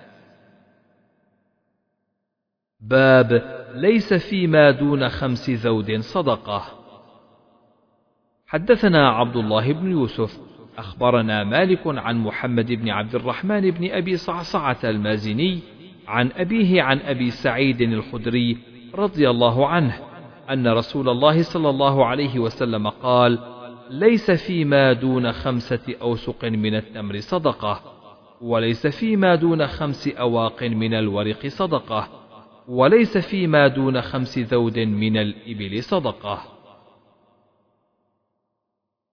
باب ليس فيما دون خمس ذود صدقة. حدثنا عبد الله بن يوسف أخبرنا مالك عن محمد بن عبد الرحمن بن أبي صعصعة المازني عن أبيه عن أبي سعيد الخدري رضي الله عنه أن رسول الله صلى الله عليه وسلم قال: ليس فيما دون خمسة أوسق من التمر صدقة، وليس فيما دون خمس أواق من الورق صدقة، وليس فيما دون خمس ذود من الإبل صدقة.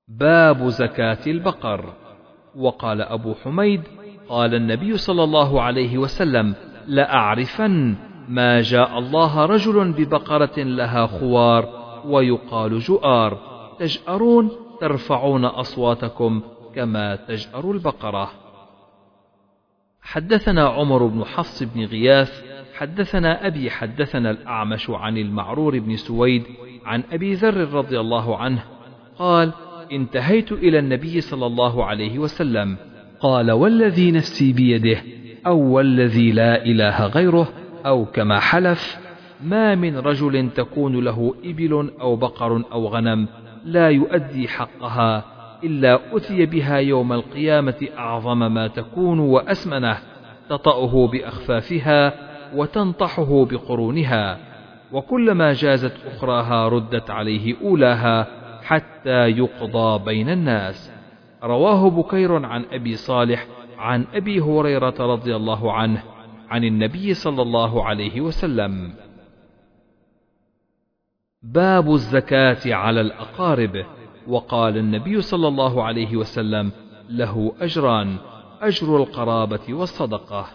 باب زكاة البقر وقال أبو حميد قال النبي صلى الله عليه وسلم لأعرفن ما جاء الله رجل ببقرة لها خوار ويقال جؤار. تجأرون ترفعون أصواتكم كما تجأر البقرة. حدثنا عمر بن حفص بن غياث حدثنا أبي حدثنا الأعمش عن المعرور بن سويد عن أبي ذر رضي الله عنه قال انتهيت إلى النبي صلى الله عليه وسلم. قال والذي نفسي بيده. أو والذي لا إله غيره أو كما حلف ما من رجل تكون له إبل أو بقر أو غنم لا يؤدي حقها إلا أتي بها يوم القيامة أعظم ما تكون وأسمنه تطأه بأخفافها وتنطحه بقرونها وكلما جازت أخراها ردت عليه أولاها حتى يقضى بين الناس. رواه بكير عن أبي صالح عن أبي هريرة رضي الله عنه عن النبي صلى الله عليه وسلم. باب الزكاة على الأقارب. وقال النبي صلى الله عليه وسلم له أجران أجر القرابة والصدقة.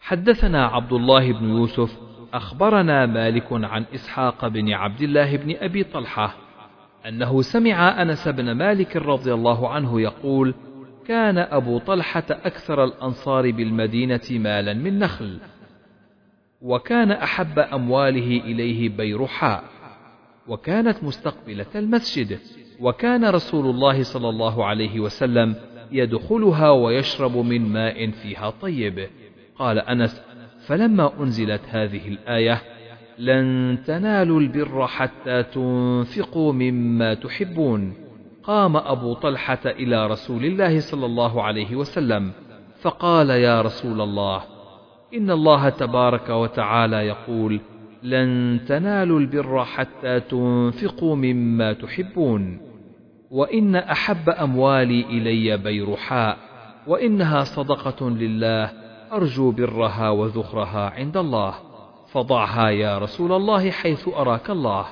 حدثنا عبد الله بن يوسف أخبرنا مالك عن إسحاق بن عبد الله بن أبي طلحة أنه سمع أنس بن مالك رضي الله عنه يقول كان أبو طلحة أكثر الأنصار بالمدينة مالا من نخل وكان أحب أمواله إليه بيرحاء وكانت مستقبلة المسجد وكان رسول الله صلى الله عليه وسلم يدخلها ويشرب من ماء فيها طيب. قال أنس فلما أنزلت هذه الآية لن تنالوا البر حتى تنفقوا مما تحبون. قام أبو طلحة إلى رسول الله صلى الله عليه وسلم فقال يا رسول الله إن الله تبارك وتعالى يقول لن تنالوا البر حتى تنفقوا مما تحبون وإن أحب أموالي إلي بيرحاء وإنها صدقة لله أرجو برها وذخرها عند الله فضعها يا رسول الله حيث أراك الله.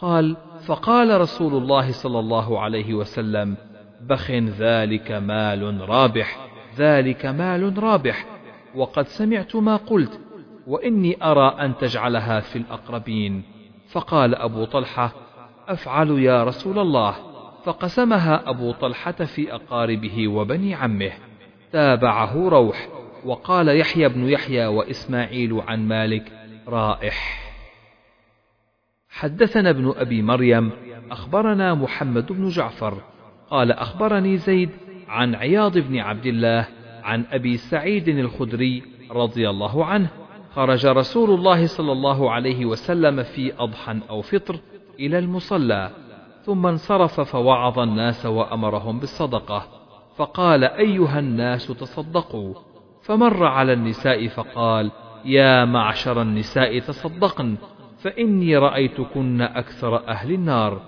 قال فقال رسول الله صلى الله عليه وسلم بخ ذلك مال رابح ذلك مال رابح وقد سمعت ما قلت وإني أرى أن تجعلها في الأقربين. فقال أبو طلحة أفعل يا رسول الله. فقسمها أبو طلحة في أقاربه وبني عمه. تابعه روح وقال يحيى بن يحيى وإسماعيل عن مالك رائح. حدثنا ابن أبي مريم أخبرنا محمد بن جعفر قال أخبرني زيد عن عياض بن عبد الله عن أبي سعيد الخدري رضي الله عنه خرج رسول الله صلى الله عليه وسلم في أضحى أو فطر إلى المصلى ثم انصرف فوعظ الناس وأمرهم بالصدقة فقال أيها الناس تصدقوا فمر على النساء فقال يا معشر النساء تصدقن فإني رأيتكن أكثر أهل النار.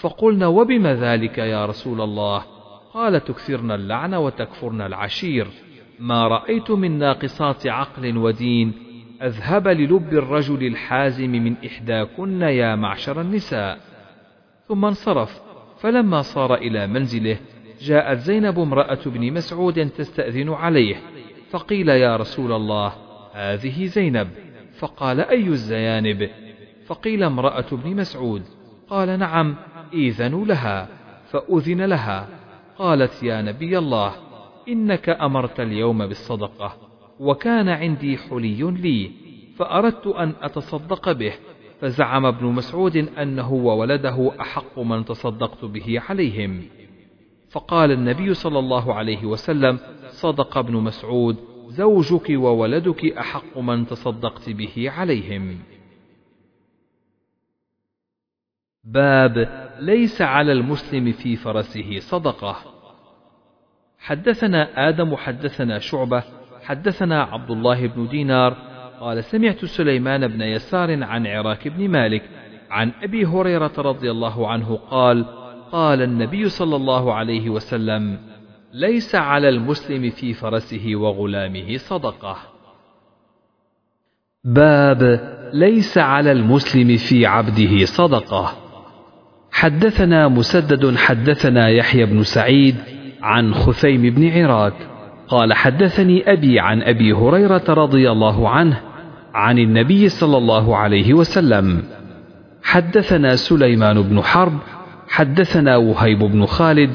فقلنا وبم ذلك يا رسول الله؟ قال تكثرن اللعن وتكفرن العشير. ما رأيت من ناقصات عقل ودين. أذهب للب الرجل الحازم من إحداكن يا معشر النساء. ثم انصرف. فلما صار إلى منزله جاءت زينب امرأة بن مسعود تستأذن عليه. فقيل يا رسول الله هذه زينب. فقال أي الزيانب؟ فقيل امرأة ابن مسعود قال نعم إيذنوا لها فأذن لها قالت يا نبي الله إنك أمرت اليوم بالصدقة وكان عندي حلي لي فأردت أن أتصدق به فزعم ابن مسعود أنه وولده أحق من تصدقت به عليهم. فقال النبي صلى الله عليه وسلم صدق ابن مسعود زوجك وولدك أحق من تصدقت به عليهم. باب ليس على المسلم في فرسه صدقة. حدثنا آدم حدثنا شعبة حدثنا عبد الله بن دينار قال سمعت سليمان بن يسار عن عراك بن مالك عن أبي هريرة رضي الله عنه قال قال النبي صلى الله عليه وسلم ليس على المسلم في فرسه وغلامه صدقة. باب ليس على المسلم في عبده صدقة. حدثنا مسدد حدثنا يحيى بن سعيد عن خثيم بن عراك قال حدثني أبي عن أبي هريرة رضي الله عنه عن النبي صلى الله عليه وسلم. حدثنا سليمان بن حرب حدثنا وهيب بن خالد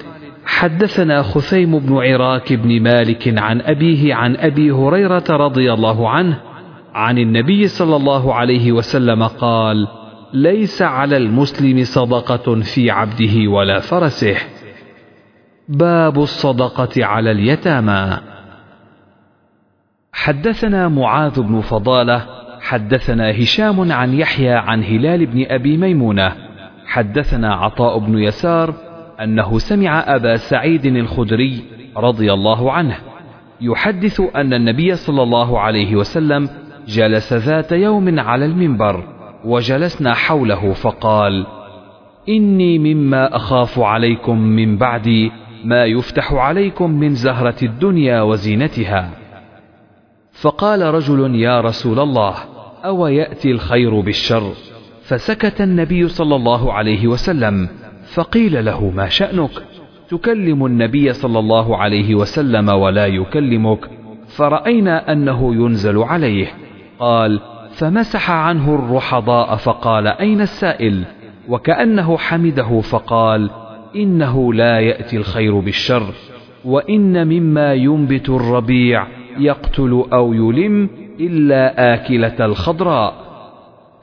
حدثنا خثيم بن عراك بن مالك عن أبيه عن أبي هريرة رضي الله عنه عن النبي صلى الله عليه وسلم قال ليس على المسلم صدقة في عبده ولا فرسه. باب الصدقة على اليتامى. حدثنا معاذ بن فضالة، حدثنا هشام عن يحيى عن هلال بن أبي ميمونة، حدثنا عطاء بن يسار أنه سمع أبا سعيد الخدري رضي الله عنه يحدث أن النبي صلى الله عليه وسلم جلس ذات يوم على المنبر وجلسنا حوله فقال إني مما أخاف عليكم من بعدي ما يفتح عليكم من زهرة الدنيا وزينتها. فقال رجل يا رسول الله أو ياتي الخير بالشر؟ فسكت النبي صلى الله عليه وسلم فقيل له ما شأنك؟ تكلم النبي صلى الله عليه وسلم ولا يكلمك فرأينا أنه ينزل عليه. قال فمسح عنه الرحضاء فقال أين السائل? وكأنه حمده فقال إنه لا يأتي الخير بالشر وإن مما ينبت الربيع يقتل أو يلم إلا آكلة الخضراء.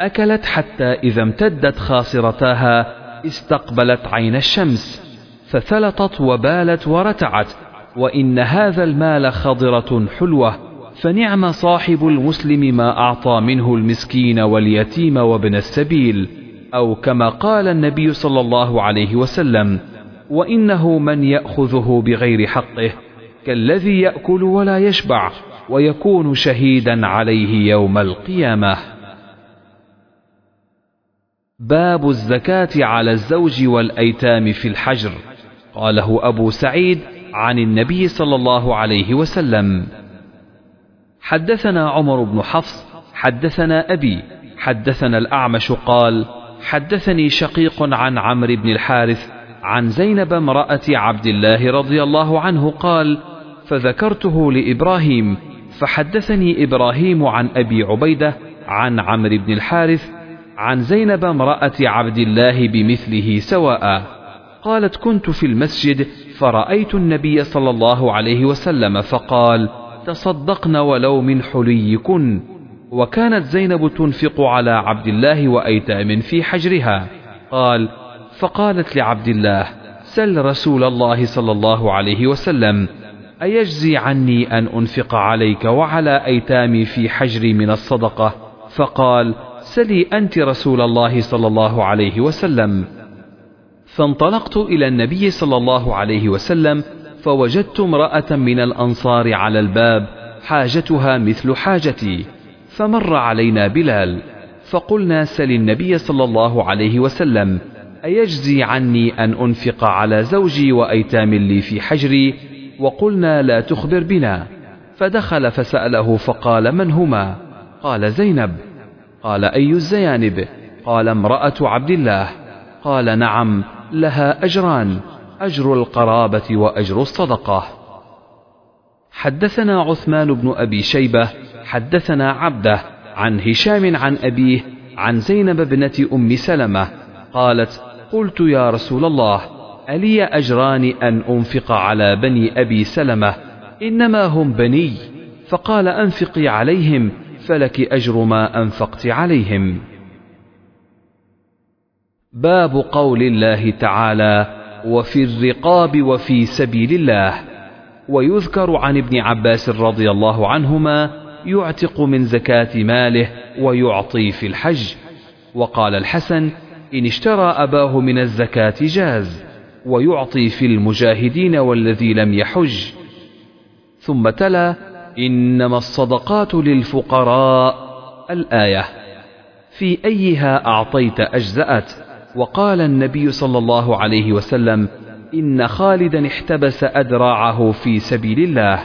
أكلت حتى إذا امتدت خاصرتاها استقبلت عين الشمس فثلطت وبالت ورتعت وإن هذا المال خضرة حلوة فنعم صاحب المسلم ما أعطى منه المسكين واليتيم وابن السبيل أو كما قال النبي صلى الله عليه وسلم وإنه من يأخذه بغير حقه كالذي يأكل ولا يشبع ويكون شهيدا عليه يوم القيامة. باب الزكاة على الزوج والأيتام في الحجر قاله أبو سعيد عن النبي صلى الله عليه وسلم. حدثنا عمر بن حفص حدثنا أبي حدثنا الأعمش قال حدثني شقيق عن عمرو بن الحارث عن زينب امرأة عبد الله رضي الله عنه قال فذكرته لإبراهيم فحدثني إبراهيم عن أبي عبيدة عن عمرو بن الحارث عن زينب امرأة عبد الله بمثله سواء. قالت كنت في المسجد فرأيت النبي صلى الله عليه وسلم فقال تصدقن ولو من حليكن. وكانت زينب تنفق على عبد الله وأيتام في حجرها. قال فقالت لعبد الله سل رسول الله صلى الله عليه وسلم أيجزي عني أن أنفق عليك وعلى أيتامي في حجري من الصدقة؟ فقال سلي أنت رسول الله صلى الله عليه وسلم. فانطلقت إلى النبي صلى الله عليه وسلم فوجدت امرأة من الأنصار على الباب حاجتها مثل حاجتي. فمر علينا بلال فقلنا سل النبي صلى الله عليه وسلم أيجزي عني أن أنفق على زوجي وأيتام لي في حجري؟ وقلنا لا تخبر بنا. فدخل فسأله فقال من هما؟ قال زينب. قال أي الزيانب؟ قال امرأة عبد الله. قال نعم لها أجران. أجر القرابة وأجر الصدقة. حدثنا عثمان بن أبي شيبة حدثنا عبده عن هشام عن أبيه عن زينب ابنة أم سلمة قالت قلت يا رسول الله ألي أجران أن أنفق على بني أبي سلمة؟ إنما هم بني. فقال أنفقي عليهم فلك أجر ما أنفقت عليهم. باب قول الله تعالى وفي الرقاب وفي سبيل الله. ويذكر عن ابن عباس رضي الله عنهما يعتق من زكاة ماله ويعطي في الحج. وقال الحسن إن اشترى أباه من الزكاة جاز ويعطي في المجاهدين والذي لم يحج. ثم تلا إنما الصدقات للفقراء. الآية في أيها أعطيت أجزأت وقال النبي صلى الله عليه وسلم إن خالدا احتبس أدراعه في سبيل الله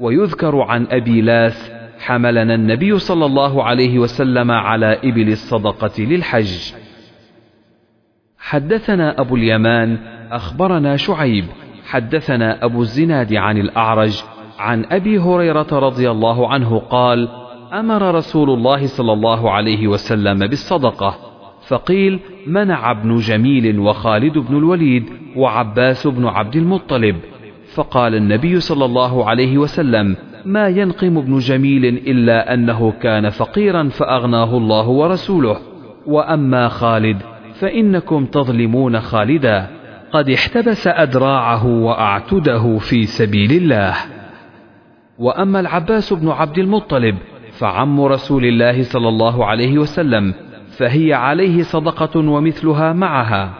ويذكر عن أبي لاس حملنا النبي صلى الله عليه وسلم على إبل الصدقة للحج. حدثنا أبو اليمان أخبرنا شعيب حدثنا أبو الزناد عن الأعرج عن أبي هريرة رضي الله عنه قال أمر رسول الله صلى الله عليه وسلم بالصدقة. فقيل منع ابن جميل وخالد بن الوليد وعباس بن عبد المطلب. فقال النبي صلى الله عليه وسلم ما ينقم ابن جميل إلا أنه كان فقيرا فأغناه الله ورسوله. وأما خالد فإنكم تظلمون خالدا. قد احتبس أدراعه وأعتده في سبيل الله. وأما العباس بن عبد المطلب فعم رسول الله صلى الله عليه وسلم فهي عليه صدقة ومثلها معها.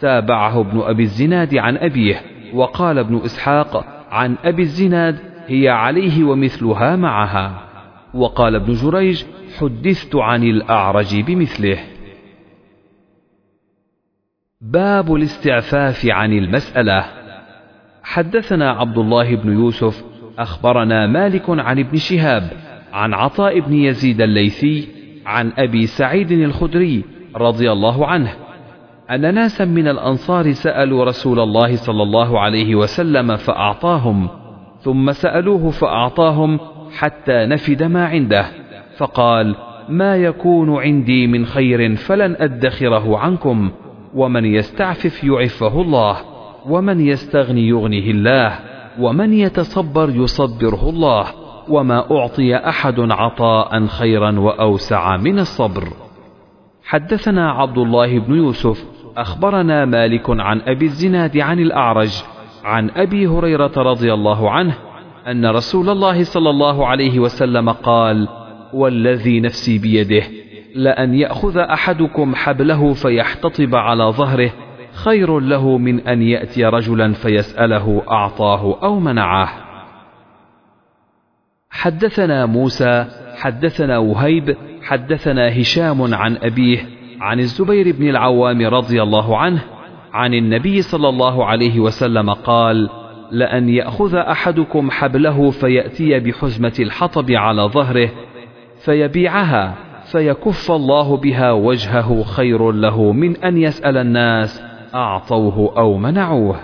تابعه ابن أبي الزناد عن أبيه وقال ابن إسحاق عن أبي الزناد هي عليه ومثلها معها. وقال ابن جريج حدثت عن الأعرج بمثله. باب الاستعفاف عن المسألة. حدثنا عبد الله بن يوسف أخبرنا مالك عن ابن شهاب عن عطاء بن يزيد الليثي عن أبي سعيد الخدري رضي الله عنه أن ناسا من الأنصار سألوا رسول الله صلى الله عليه وسلم فأعطاهم ثم سألوه فأعطاهم حتى نفد ما عنده فقال ما يكون عندي من خير فلن أدخره عنكم ومن يستعفف يعفه الله ومن يستغني يغنه الله ومن يتصبر يصبره الله وما أعطي أحد عطاء خيرا وأوسع من الصبر. حدثنا عبد الله بن يوسف أخبرنا مالك عن أبي الزناد عن الأعرج عن أبي هريرة رضي الله عنه أن رسول الله صلى الله عليه وسلم قال والذي نفسي بيده لأن يأخذ أحدكم حبله فيحتطب على ظهره خير له من أن يأتي رجلا فيسأله أعطاه أو منعه حدثنا موسى حدثنا وهيب حدثنا هشام عن أبيه عن الزبير بن العوام رضي الله عنه عن النبي صلى الله عليه وسلم قال لأن يأخذ أحدكم حبله فيأتي بحزمة الحطب على ظهره فيبيعها فيكف الله بها وجهه خير له من أن يسأل الناس أعطوه أو منعوه.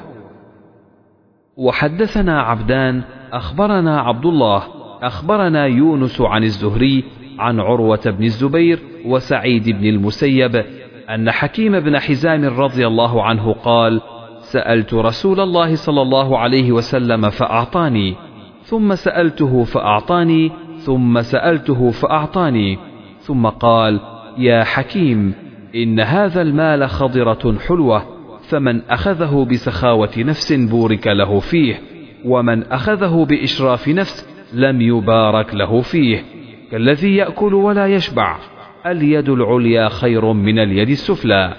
وحدثنا عبدان أخبرنا عبد الله أخبرنا يونس عن الزهري عن عروة بن الزبير وسعيد بن المسيب أن حكيم بن حزام رضي الله عنه قال سألت رسول الله صلى الله عليه وسلم فأعطاني ثم سألته فأعطاني ثم سألته فأعطاني ثم قال يا حكيم إن هذا المال خضرة حلوة فمن أخذه بسخاوة نفس بورك له فيه ومن أخذه بإشراف نفس لم يبارك له فيه كالذي يأكل ولا يشبع. اليد العليا خير من اليد السفلى.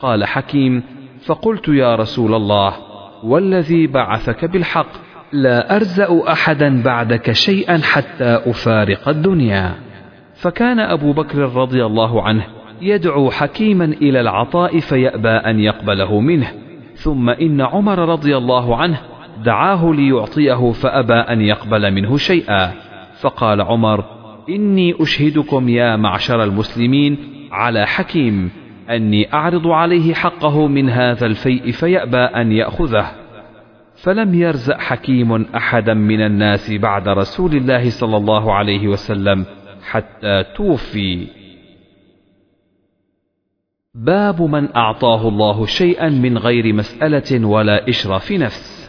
قال حكيم فقلت يا رسول الله والذي بعثك بالحق لا أرزأ أحدا بعدك شيئا حتى أفارق الدنيا. فكان أبو بكر رضي الله عنه يدعو حكيما إلى العطاء فيأبى أن يقبله منه. ثم إن عمر رضي الله عنه دعاه ليعطيه فأبى أن يقبل منه شيئا. فقال عمر إني أشهدكم يا معشر المسلمين على حكيم أني أعرض عليه حقه من هذا الفيء فيأبى أن يأخذه. فلم يرزق حكيم أحدا من الناس بعد رسول الله صلى الله عليه وسلم حتى توفي. باب من أعطاه الله شيئا من غير مسألة ولا إشراف نفس.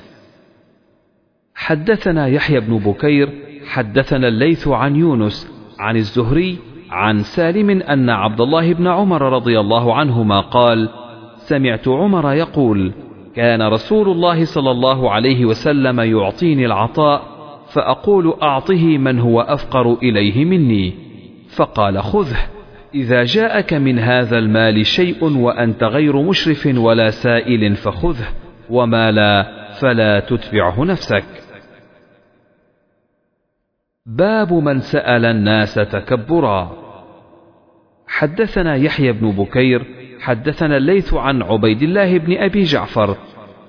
حدثنا يحيى بن بكير حدثنا الليث عن يونس عن الزهري عن سالم أن عبد الله بن عمر رضي الله عنهما قال سمعت عمر يقول كان رسول الله صلى الله عليه وسلم يعطيني العطاء فأقول أعطه من هو أفقر إليه مني. فقال خذه إذا جاءك من هذا المال شيء وأنت غير مشرف ولا سائل فخذه وما لا فلا تتبعه نفسك. باب من سأل الناس تكبرا. حدثنا يحيى بن بكير حدثنا الليث عن عبيد الله بن أبي جعفر.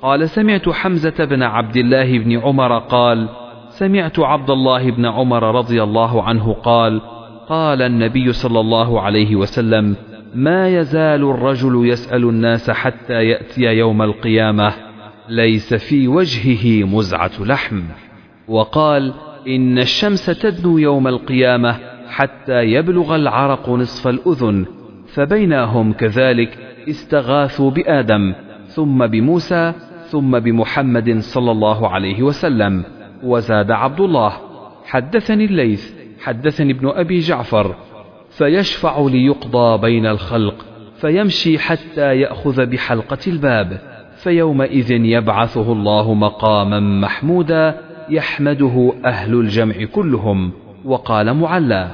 قال سمعت حمزة بن عبد الله بن عمر قال سمعت عبد الله بن عمر رضي الله عنه قال قال النبي صلى الله عليه وسلم ما يزال الرجل يسأل الناس حتى يأتي يوم القيامة ليس في وجهه مزعة لحم. وقال إن الشمس تدنو يوم القيامة حتى يبلغ العرق نصف الأذن فبينهم كذلك استغاثوا بآدم ثم بموسى ثم بمحمد صلى الله عليه وسلم وزاد عبد الله. حدثني الليث حدثني ابن أبي جعفر فيشفع ليقضى بين الخلق فيمشي حتى يأخذ بحلقة الباب فيومئذ يبعثه الله مقاما محمودا يحمده أهل الجمع كلهم وقال معلى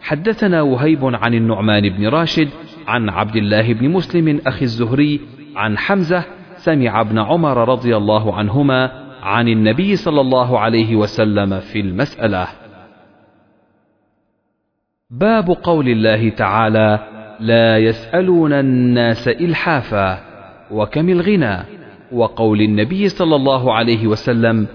حدثنا وهيب عن النعمان بن راشد عن عبد الله بن مسلم أخي الزهري عن حمزة سمع ابن عمر رضي الله عنهما عن النبي صلى الله عليه وسلم في المسألة. باب قول الله تعالى لا يسألون الناس إلحافا وكم الغنى وقول النبي صلى الله عليه وسلم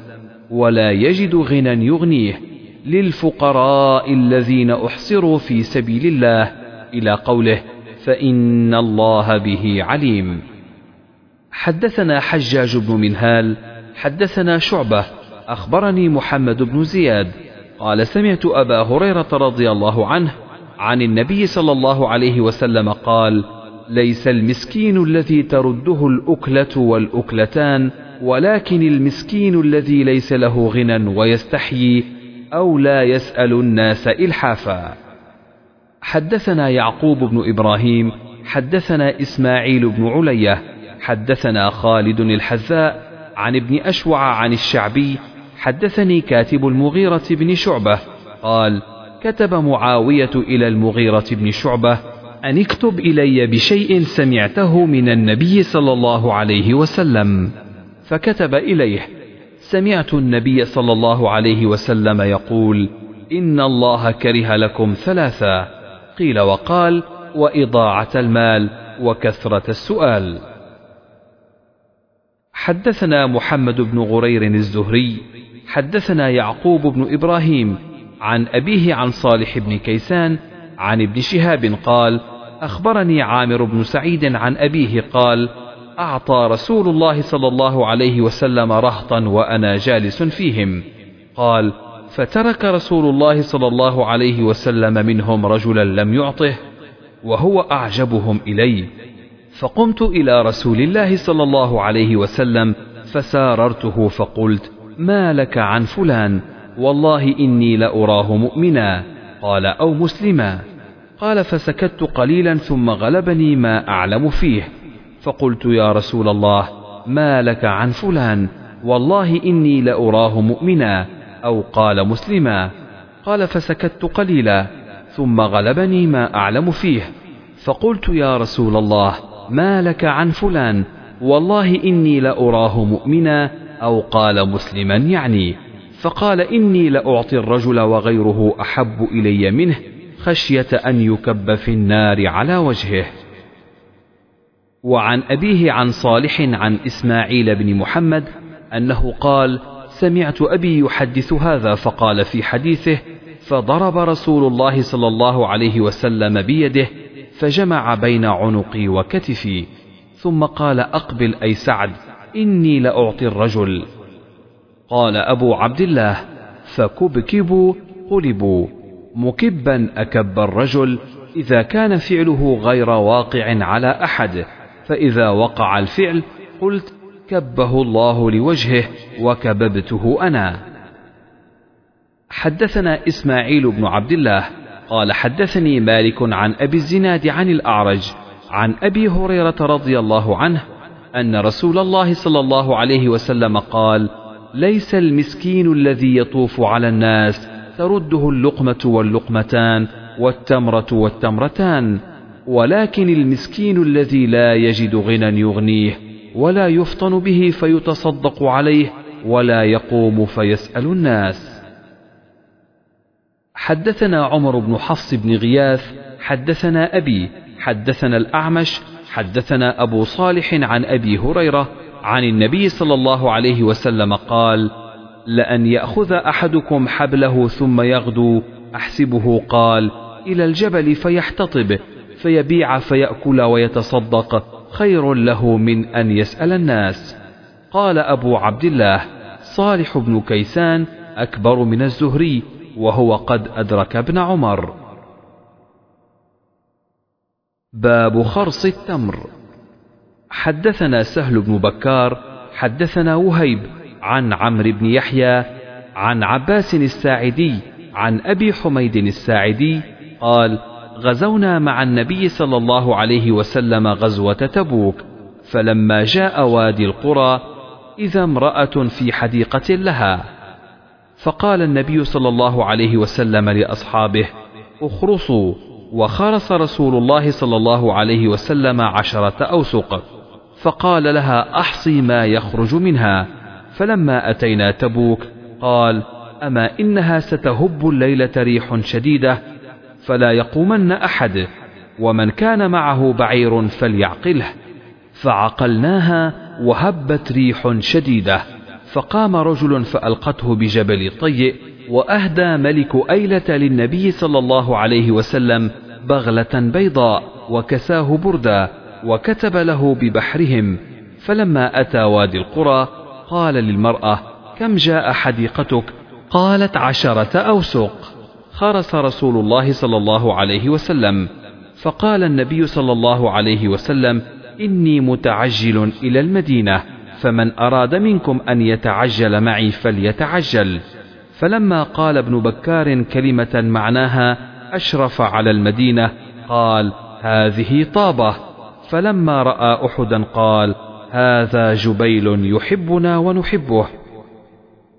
ولا يجد غنى يغنيه للفقراء الذين أحصروا في سبيل الله إلى قوله فإن الله به عليم. حدثنا حجاج بن منهال حدثنا شعبة أخبرني محمد بن زياد قال سمعت أبا هريرة رضي الله عنه عن النبي صلى الله عليه وسلم قال ليس المسكين الذي ترده الأكلة والأكلتان ولكن المسكين الذي ليس له غنى ويستحيي أو لا يسأل الناس إلحافا. حدثنا يعقوب بن إبراهيم حدثنا إسماعيل بن علية حدثنا خالد الحذاء عن ابن أشوع عن الشعبي حدثني كاتب المغيرة بن شعبة قال كتب معاوية إلى المغيرة بن شعبة أن اكتب إلي بشيء سمعته من النبي صلى الله عليه وسلم. فكتب إليه. سمعت النبي صلى الله عليه وسلم يقول إن الله كره لكم ثلاثا. قيل وقال وإضاعة المال وكثرة السؤال. حدثنا محمد بن غرير الزهري حدثنا يعقوب بن إبراهيم عن أبيه عن صالح بن كيسان عن ابن شهاب قال أخبرني عامر بن سعيد عن أبيه قال أعطى رسول الله صلى الله عليه وسلم رهطا وأنا جالس فيهم. قال فترك رسول الله صلى الله عليه وسلم منهم رجلا لم يعطه وهو أعجبهم إلي. فقمت إلى رسول الله صلى الله عليه وسلم فساررته فقلت ما لك عن فلان؟ والله إني لأراه مؤمنا. قال أو مسلما. قال فسكت قليلا ثم غلبني ما أعلم فيه. فقلت يا رسول الله ما لك عن فلان؟ والله إني لأراه مؤمنا أو قال مسلما. قال فسكت قليلا ثم غلبني ما أعلم فيه. فقلت يا رسول الله ما لك عن فلان؟ والله إني لأراه مؤمنا أو قال مسلما يعني. فقال إني لأعطي الرجل وغيره أحب إلي منه خشية أن يكب في النار على وجهه. وعن أبيه عن صالح عن إسماعيل بن محمد أنه قال سمعت أبي يحدث هذا فقال في حديثه فضرب رسول الله صلى الله عليه وسلم بيده فجمع بين عنقي وكتفي ثم قال أقبل أي سعد إني لأعطي الرجل. قال أبو عبد الله فكبكبوا قلبوا مكبا أكب الرجل إذا كان فعله غير واقع على أحد. فإذا وقع الفعل قلت كبه الله لوجهه وكببته أنا. حدثنا إسماعيل بن عبد الله قال حدثني مالك عن أبي الزناد عن الأعرج عن أبي هريرة رضي الله عنه أن رسول الله صلى الله عليه وسلم قال ليس المسكين الذي يطوف على الناس ترده اللقمة واللقمتان والتمرة والتمرتان ولكن المسكين الذي لا يجد غنى يغنيه ولا يفطن به فيتصدق عليه ولا يقوم فيسأل الناس. حدثنا عمر بن حفص بن غياث حدثنا أبي حدثنا الأعمش حدثنا أبو صالح عن أبي هريرة عن النبي صلى الله عليه وسلم قال لأن يأخذ أحدكم حبله ثم يغدو أحسبه قال إلى الجبل فيحتطب فيبيع فيأكل ويتصدق خير له من أن يسأل الناس. قال أبو عبد الله صالح بن كيسان أكبر من الزهري وهو قد أدرك ابن عمر. باب خرص التمر. حدثنا سهل بن بكار حدثنا وهيب عن عمرو بن يحيى عن عباس الساعدي عن أبي حميد الساعدي قال غزونا مع النبي صلى الله عليه وسلم غزوة تبوك فلما جاء وادي القرى إذا امرأة في حديقة لها. فقال النبي صلى الله عليه وسلم لأصحابه اخرصوا. وخرص رسول الله صلى الله عليه وسلم عشرة أوسق. فقال لها أحصي ما يخرج منها. فلما أتينا تبوك قال أما إنها ستهب الليلة ريح شديدة فلا يقومن أحد ومن كان معه بعير فليعقله. فعقلناها وهبت ريح شديدة فقام رجل فألقته بجبل طيء وأهدى ملك أيلة للنبي صلى الله عليه وسلم بغلة بيضاء وكساه بردا وكتب له ببحرهم. فلما أتى وادي القرى قال للمرأة كم جاء حديقتك؟ قالت عشرة أوسق. خرس رسول الله صلى الله عليه وسلم. فقال النبي صلى الله عليه وسلم إني متعجل إلى المدينة فمن أراد منكم أن يتعجل معي فليتعجل. فلما قال ابن بكار كلمة معناها أشرف على المدينة قال هذه طابة. فلما رأى أحدا قال هذا جبيل يحبنا ونحبه.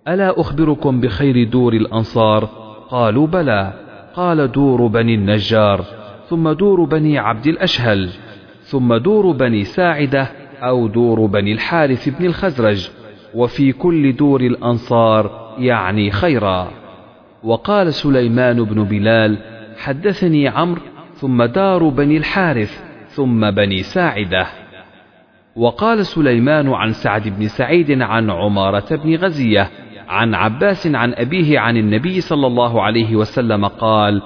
ألا أخبركم بخير دور الأنصار؟ قالوا بلى. قال دور بني النجار ثم دور بني عبد الأشهل ثم دور بني ساعدة أو دور بني الحارث بن الخزرج وفي كل دور الأنصار يعني خيرا. وقال سليمان بن بلال حدثني عمرو ثم دار بني الحارث ثم بني ساعدة. وقال سليمان عن سعد بن سعيد عن عمارة بن غزية عن عباس عن أبيه عن النبي صلى الله عليه وسلم قال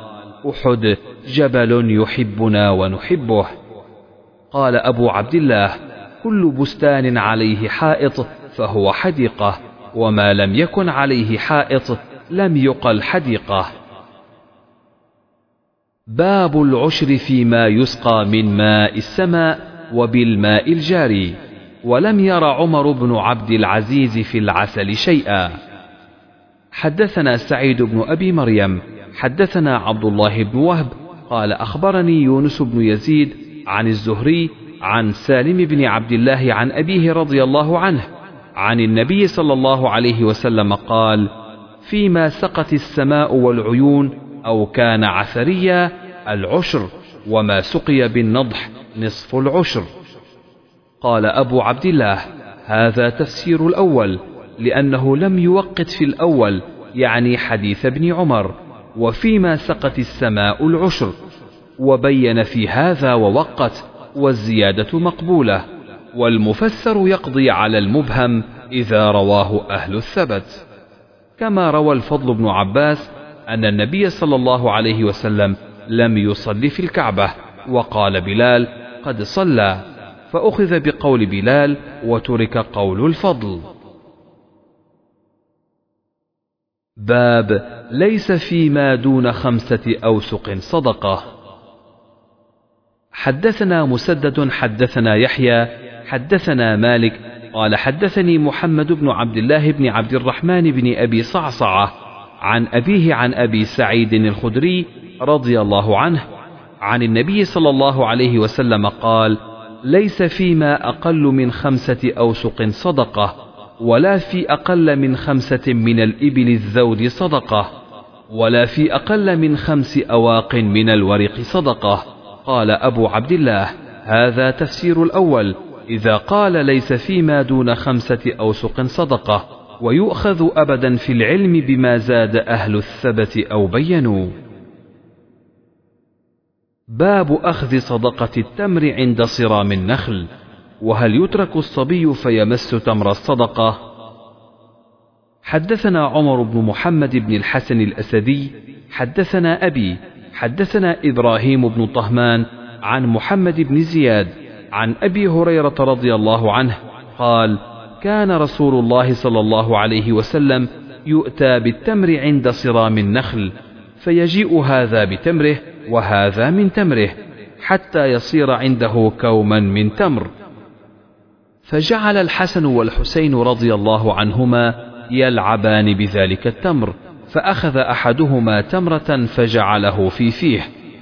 أحد جبل يحبنا ونحبه. قال أبو عبد الله كل بستان عليه حائط فهو حديقة وما لم يكن عليه حائط لم يقل حديقة. باب العشر فيما يسقى من ماء السماء وبالماء الجاري ولم ير عمر بن عبد العزيز في العسل شيئا. حدثنا سعيد بن أبي مريم حدثنا عبد الله بن وهب قال أخبرني يونس بن يزيد عن الزهري عن سالم بن عبد الله عن أبيه رضي الله عنه عن النبي صلى الله عليه وسلم قال فيما سقت السماء والعيون أو كان عثريا العشر وما سقي بالنضح نصف العشر قال أبو عبد الله هذا تفسير الأول لأنه لم يوقت في الأول يعني حديث ابن عمر وفيما سقت السماء العشر وبين في هذا ووقت والزيادة مقبولة والمفسر يقضي على المبهم إذا رواه أهل الثبت. كما روى الفضل بن عباس أن النبي صلى الله عليه وسلم لم يصلي في الكعبة وقال بلال قد صلى. فأخذ بقول بلال وترك قول الفضل. باب ليس فيما دون خمسة أوسق صدقة. حدثنا مسدد حدثنا يحيى حدثنا مالك قال حدثني محمد بن عبد الله بن عبد الرحمن بن أبي صعصعة عن أبيه عن أبي سعيد الخدري رضي الله عنه عن النبي صلى الله عليه وسلم قال ليس فيما أقل من خمسة أوسق صدقة. ولا في أقل من خمسة من الإبل الذود صدقة ولا في أقل من خمس أواق من الورق صدقة. قال أبو عبد الله هذا تفسير الأول إذا قال ليس فيما دون خمسة أوسق صدقة ويؤخذ أبدا في العلم بما زاد أهل الثبت أو بينوا. باب أخذ صدقة التمر عند صرام النخل. وهل يترك الصبي فيمس تمر الصدقة؟ حدثنا عمر بن محمد بن الحسن الأسدي حدثنا أبي حدثنا إبراهيم بن طهمان عن محمد بن زياد عن أبي هريرة رضي الله عنه قال كان رسول الله صلى الله عليه وسلم يؤتى بالتمر عند صرام النخل فيجيء هذا بتمره وهذا من تمره حتى يصير عنده كوما من تمر. فجعل الحسن والحسين رضي الله عنهما يلعبان بذلك التمر فأخذ أحدهما تمرة فجعله في فيه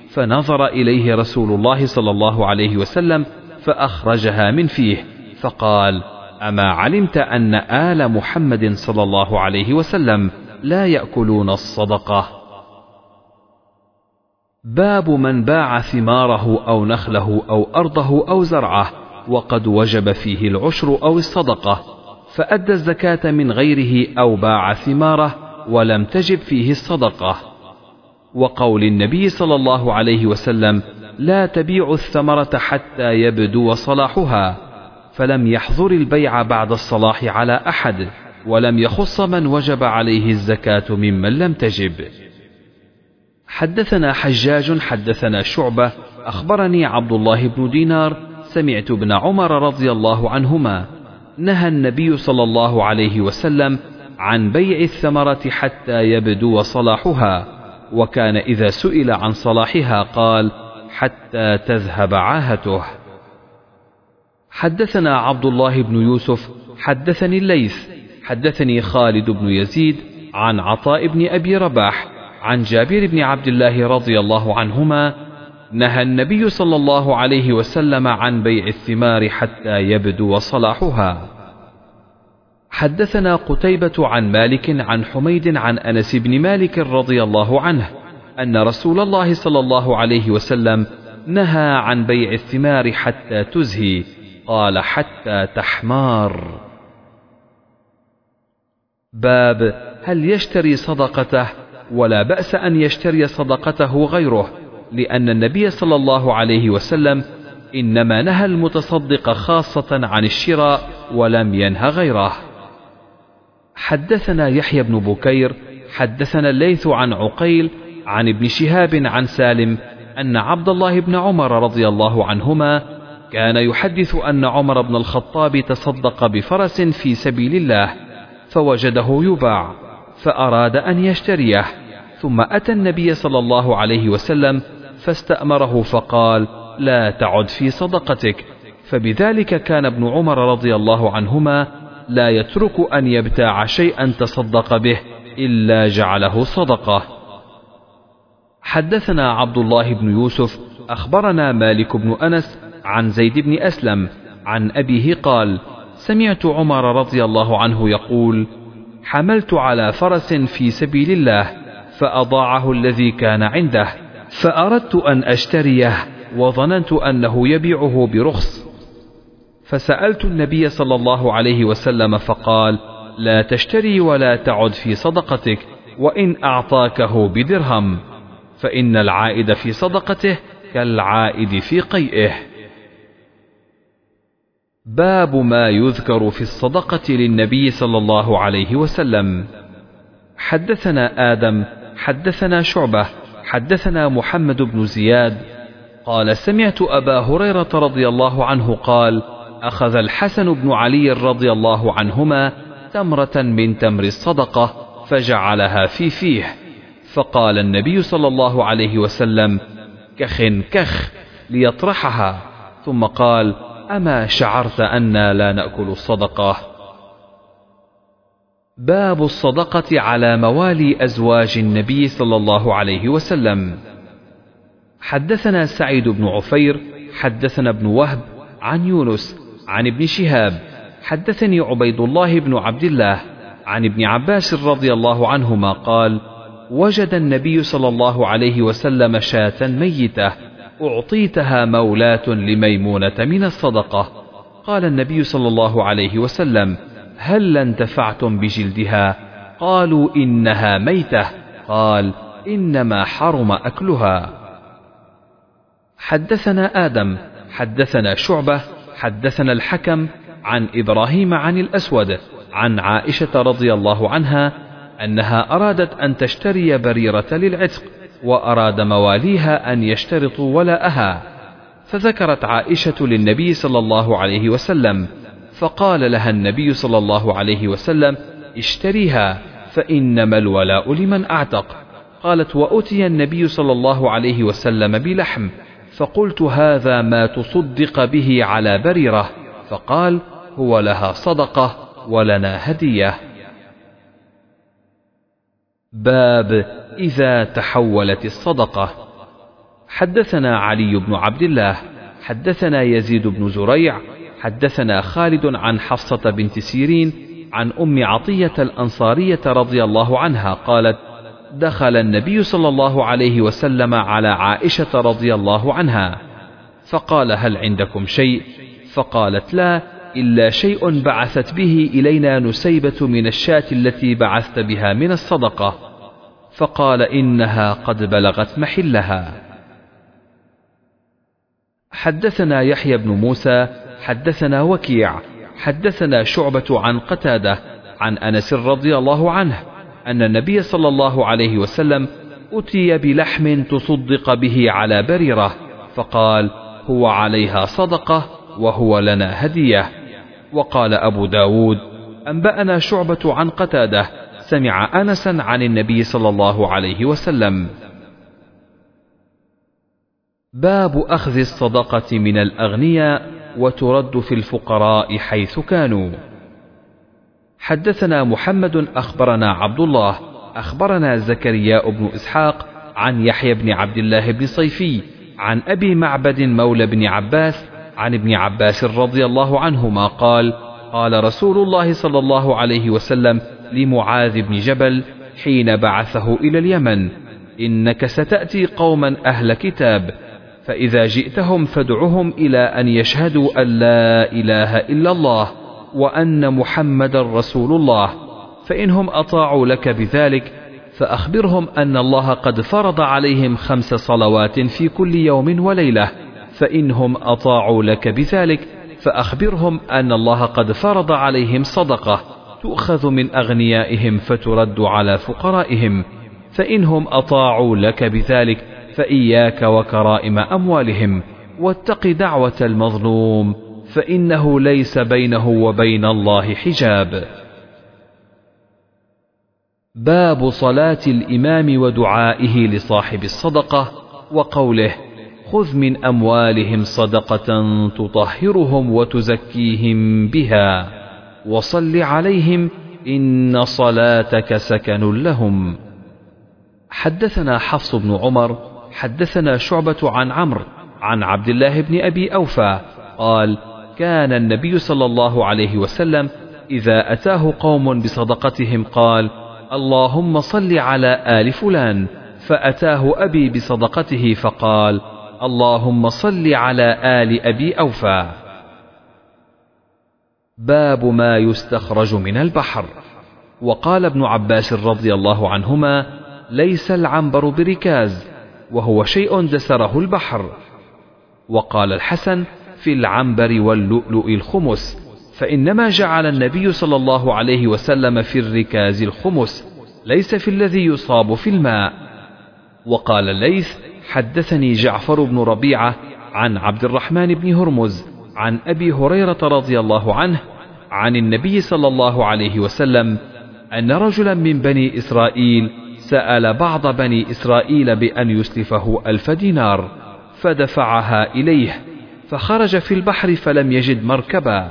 فنظر إليه رسول الله صلى الله عليه وسلم فأخرجها من فيه فقال أما علمت أن آل محمد صلى الله عليه وسلم لا يأكلون الصدقة؟ باب من باع ثماره أو نخله أو أرضه أو زرعه وقد وجب فيه العشر أو الصدقة فأدى الزكاة من غيره أو باع ثماره ولم تجب فيه الصدقة. وقول النبي صلى الله عليه وسلم لا تبيع الثمرة حتى يبدو صلاحها فلم يحظر البيع بعد الصلاح على أحد ولم يخص من وجب عليه الزكاة ممن لم تجب. حدثنا حجاج حدثنا شعبة أخبرني عبد الله بن دينار سمعت ابن عمر رضي الله عنهما نهى النبي صلى الله عليه وسلم عن بيع الثمرة حتى يبدو صلاحها وكان إذا سئل عن صلاحها قال حتى تذهب عاهته. حدثنا عبد الله بن يوسف حدثني الليث حدثني خالد بن يزيد عن عطاء بن أبي رباح عن جابر بن عبد الله رضي الله عنهما نهى النبي صلى الله عليه وسلم عن بيع الثمار حتى يبدو صلاحها. حدثنا قتيبة عن مالك عن حميد عن أنس بن مالك رضي الله عنه أن رسول الله صلى الله عليه وسلم نهى عن بيع الثمار حتى تزهي. قال حتى تحمار. باب هل يشتري صدقته؟ ولا بأس أن يشتري صدقته غيره. لأن النبي صلى الله عليه وسلم إنما نهى المتصدق خاصة عن الشراء ولم ينه غيره. حدثنا يحيى بن بكير حدثنا الليث عن عقيل عن ابن شهاب عن سالم أن عبد الله بن عمر رضي الله عنهما كان يحدث أن عمر بن الخطاب تصدق بفرس في سبيل الله فوجده يباع فأراد أن يشتريه ثم أتى النبي صلى الله عليه وسلم فاستأمره فقال لا تعد في صدقتك. فبذلك كان ابن عمر رضي الله عنهما لا يترك أن يبتاع شيئا تصدق به إلا جعله صدقة. حدثنا عبد الله بن يوسف أخبرنا مالك بن أنس عن زيد بن أسلم عن أبيه قال سمعت عمر رضي الله عنه يقول حملت على فرس في سبيل الله فأضاعه الذي كان عنده. فأردت أن أشتريه وظننت أنه يبيعه برخص. فسألت النبي صلى الله عليه وسلم فقال لا تشتري ولا تعد في صدقتك وإن أعطاكه بدرهم فإن العائد في صدقته كالعائد في قيئه. باب ما يذكر في الصدقة للنبي صلى الله عليه وسلم. حدثنا آدم حدثنا شعبة حدثنا محمد بن زياد قال سمعت أبا هريرة رضي الله عنه قال أخذ الحسن بن علي رضي الله عنهما تمرة من تمر الصدقة فجعلها في فيه. فقال النبي صلى الله عليه وسلم كخ كخ ليطرحها. ثم قال أما شعرت أنا لا نأكل الصدقة؟ باب الصدقة على موالي أزواج النبي صلى الله عليه وسلم. حدثنا سعيد بن عفير حدثنا ابن وهب عن يونس عن ابن شهاب. حدثني عبيد الله بن عبد الله عن ابن عباس رضي الله عنهما قال وجد النبي صلى الله عليه وسلم شاة ميتة أعطيتها مولاة لميمونة من الصدقة. قال النبي صلى الله عليه وسلم هل انتفعتم بجلدها؟ قالوا إنها ميتة. قال إنما حرم أكلها. حدثنا آدم حدثنا شعبة حدثنا الحكم عن إبراهيم عن الأسود عن عائشة رضي الله عنها أنها أرادت أن تشتري بريرة للعتق وأراد مواليها أن يشترطوا ولاءها. فذكرت عائشة للنبي صلى الله عليه وسلم فقال لها النبي صلى الله عليه وسلم اشتريها فإنما الولاء لمن أعتق. قالت وأتي النبي صلى الله عليه وسلم بلحم. فقلت هذا ما تصدق به على بريرة فقال هو لها صدقة ولنا هدية. باب إذا تحولت الصدقة. حدثنا علي بن عبد الله حدثنا يزيد بن زريع حدثنا خالد عن حفصة بنت سيرين عن أم عطية الأنصارية رضي الله عنها قالت دخل النبي صلى الله عليه وسلم على عائشة رضي الله عنها فقال هل عندكم شيء؟ فقالت لا إلا شيء بعثت به إلينا نسيبة من الشاة التي بعثت بها من الصدقة فقال إنها قد بلغت محلها. حدثنا يحيى بن موسى حدثنا وكيع حدثنا شعبة عن قتادة عن أنس رضي الله عنه أن النبي صلى الله عليه وسلم أتي بلحم تصدق به على بريرة فقال هو عليها صدقة وهو لنا هدية وقال أبو داود أنبأنا شعبة عن قتادة سمع أنسا عن النبي صلى الله عليه وسلم باب أخذ الصدقة من الأغنياء وترد في الفقراء حيث كانوا. حدثنا محمد أخبرنا عبد الله أخبرنا زكريا بن إسحاق عن يحيى بن عبد الله بن صيفي عن أبي معبد مولى بن عباس عن ابن عباس رضي الله عنهما قال قال رسول الله صلى الله عليه وسلم لمعاذ بن جبل حين بعثه إلى اليمن إنك ستأتي قوما أهل كتاب فإذا جئتهم فادعهم إلى أن يشهدوا أن لا إله إلا الله وأن محمد رسول الله فإنهم أطاعوا لك بذلك فأخبرهم أن الله قد فرض عليهم خمس صلوات في كل يوم وليلة فإنهم أطاعوا لك بذلك فأخبرهم أن الله قد فرض عليهم صدقة تؤخذ من أغنيائهم فترد على فقرائهم فإنهم أطاعوا لك بذلك فإياك وكرائم أموالهم واتق دعوة المظلوم فإنه ليس بينه وبين الله حجاب. باب صلاة الإمام ودعائه لصاحب الصدقة وقوله خذ من أموالهم صدقة تطهرهم وتزكيهم بها وصل عليهم إن صلاتك سكن لهم. حدثنا حفص بن عمر حدثنا شعبة عن عمرو عن عبد الله بن أبي أوفى قال كان النبي صلى الله عليه وسلم إذا أتاه قوم بصدقتهم قال اللهم صل على آل فلان فأتاه أبي بصدقته فقال اللهم صل على آل أبي أوفى باب ما يستخرج من البحر. وقال ابن عباس رضي الله عنهما ليس العنبر بركاز وهو شيء دسره البحر. وقال الحسن في العنبر واللؤلؤ الخمس فإنما جعل النبي صلى الله عليه وسلم في الركاز الخمس ليس في الذي يصاب في الماء. وقال الليث حدثني جعفر بن ربيعة عن عبد الرحمن بن هرمز عن أبي هريرة رضي الله عنه عن النبي صلى الله عليه وسلم أن رجلا من بني إسرائيل سأل بعض بني إسرائيل بأن يسلفه ألف دينار فدفعها إليه فخرج في البحر فلم يجد مركبا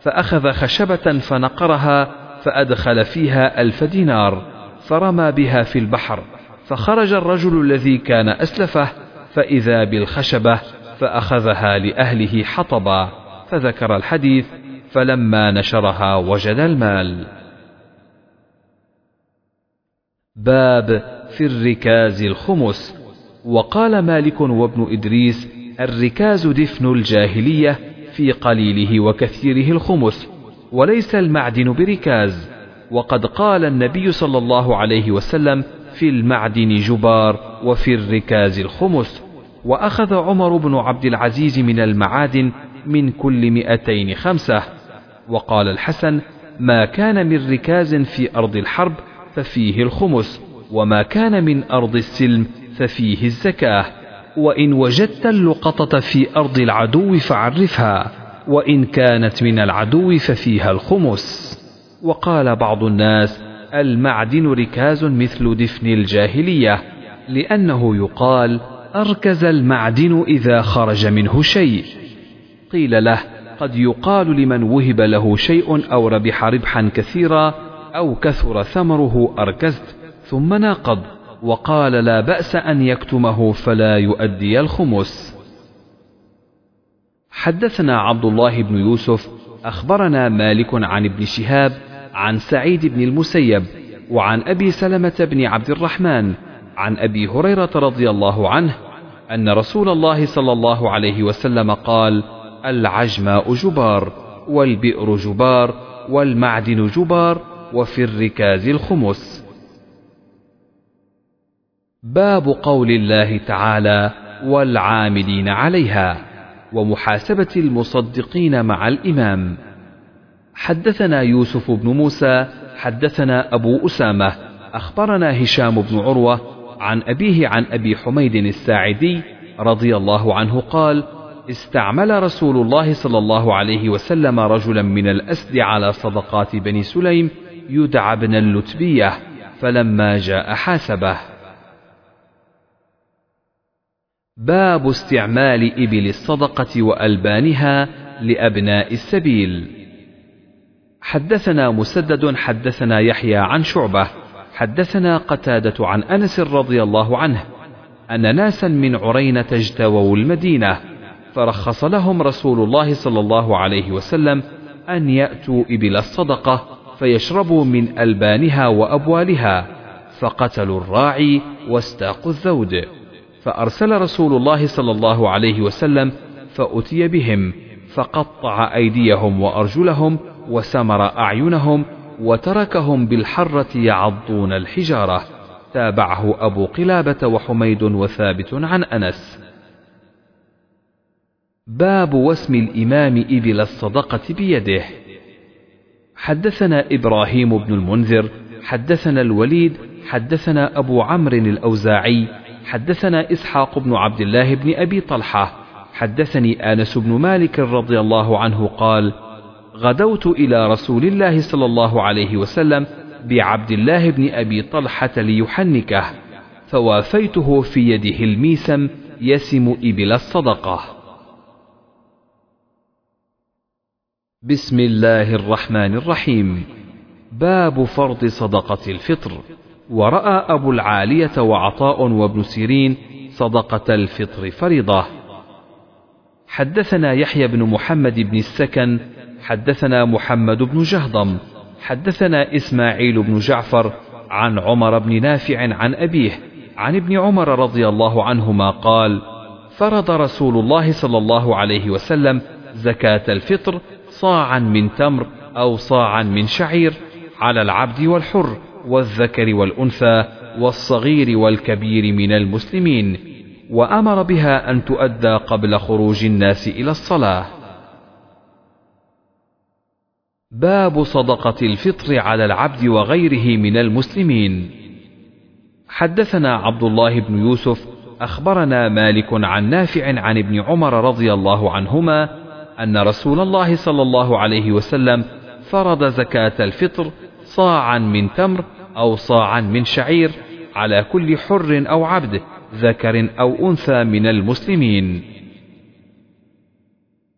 فأخذ خشبة فنقرها فأدخل فيها ألف دينار فرمى بها في البحر فخرج الرجل الذي كان أسلفه فإذا بالخشبة فأخذها لأهله حطبا فذكر الحديث فلما نشرها وجد المال. باب في الركاز الخمس. وقال مالك وابن إدريس الركاز دفن الجاهلية في قليله وكثيره الخمس وليس المعدن بركاز. وقد قال النبي صلى الله عليه وسلم في المعدن جبار وفي الركاز الخمس. وأخذ عمر بن عبد العزيز من المعادن من كل مئتين خمسة. وقال الحسن ما كان من ركاز في أرض الحرب ففيه الخمس وما كان من أرض السلم ففيه الزكاة. وإن وجدت اللقطة في أرض العدو فعرفها وإن كانت من العدو ففيها الخمس. وقال بعض الناس المعدن ركاز مثل دفن الجاهلية لأنه يقال أركز المعدن إذا خرج منه شيء. قيل له قد يقال لمن وهب له شيء أو ربح ربحا كثيرا أو كثر ثمره أركزت ثم ناقض وقال لا بأس أن يكتمه فلا يؤدي الخمس. حدثنا عبد الله بن يوسف أخبرنا مالك عن ابن شهاب عن سعيد بن المسيب وعن أبي سلمة بن عبد الرحمن عن أبي هريرة رضي الله عنه أن رسول الله صلى الله عليه وسلم قال العجماء جبار والبئر جبار والمعدن جبار وفي الركاز الخمس. باب قول الله تعالى والعاملين عليها ومحاسبة المصدقين مع الإمام. حدثنا يوسف بن موسى حدثنا أبو أسامة أخبرنا هشام بن عروة عن أبيه عن أبي حميد الساعدي رضي الله عنه قال استعمل رسول الله صلى الله عليه وسلم رجلا من الأسد على صدقات بني سليم يدعى ابن اللتبية فلما جاء حاسبه. باب استعمال إبل الصدقة وألبانها لأبناء السبيل. حدثنا مسدد حدثنا يحيى عن شعبة حدثنا قتادة عن أنس رضي الله عنه أن ناسا من عرينة اجتووا المدينة فرخص لهم رسول الله صلى الله عليه وسلم أن يأتوا إبل الصدقة فيشربوا من ألبانها وأبوالها فقتلوا الراعي واستاقوا الذود فأرسل رسول الله صلى الله عليه وسلم فأتي بهم فقطع أيديهم وأرجلهم وسمر أعينهم وتركهم بالحرة يعضون الحجارة. تابعه أبو قلابة وحميد وثابت عن أنس. باب وسم الإمام إبل الصدقة بيده. حدثنا إبراهيم بن المنذر حدثنا الوليد حدثنا أبو عمرو الأوزاعي حدثنا إسحاق بن عبد الله بن أبي طلحة حدثني آنس بن مالك رضي الله عنه قال غدوت إلى رسول الله صلى الله عليه وسلم بعبد الله بن أبي طلحة ليحنكه فوافيته في يده الميسم يسم إبل الصدقة. بسم الله الرحمن الرحيم. باب فرض صدقة الفطر. ورأى أبو العالية وعطاء وابن سيرين صدقة الفطر فريضة. حدثنا يحيى بن محمد بن السكن حدثنا محمد بن جهضم حدثنا إسماعيل بن جعفر عن عمر بن نافع عن أبيه عن ابن عمر رضي الله عنهما قال فرض رسول الله صلى الله عليه وسلم زكاة الفطر صاعا من تمر أو صاعا من شعير على العبد والحر والذكر والأنثى والصغير والكبير من المسلمين وأمر بها أن تؤدى قبل خروج الناس إلى الصلاة. باب صدقة الفطر على العبد وغيره من المسلمين. حدثنا عبد الله بن يوسف أخبرنا مالك عن نافع عن ابن عمر رضي الله عنهما أن رسول الله صلى الله عليه وسلم فرض زكاة الفطر صاعا من تمر أو صاعا من شعير على كل حر أو عبد ذكر أو أنثى من المسلمين.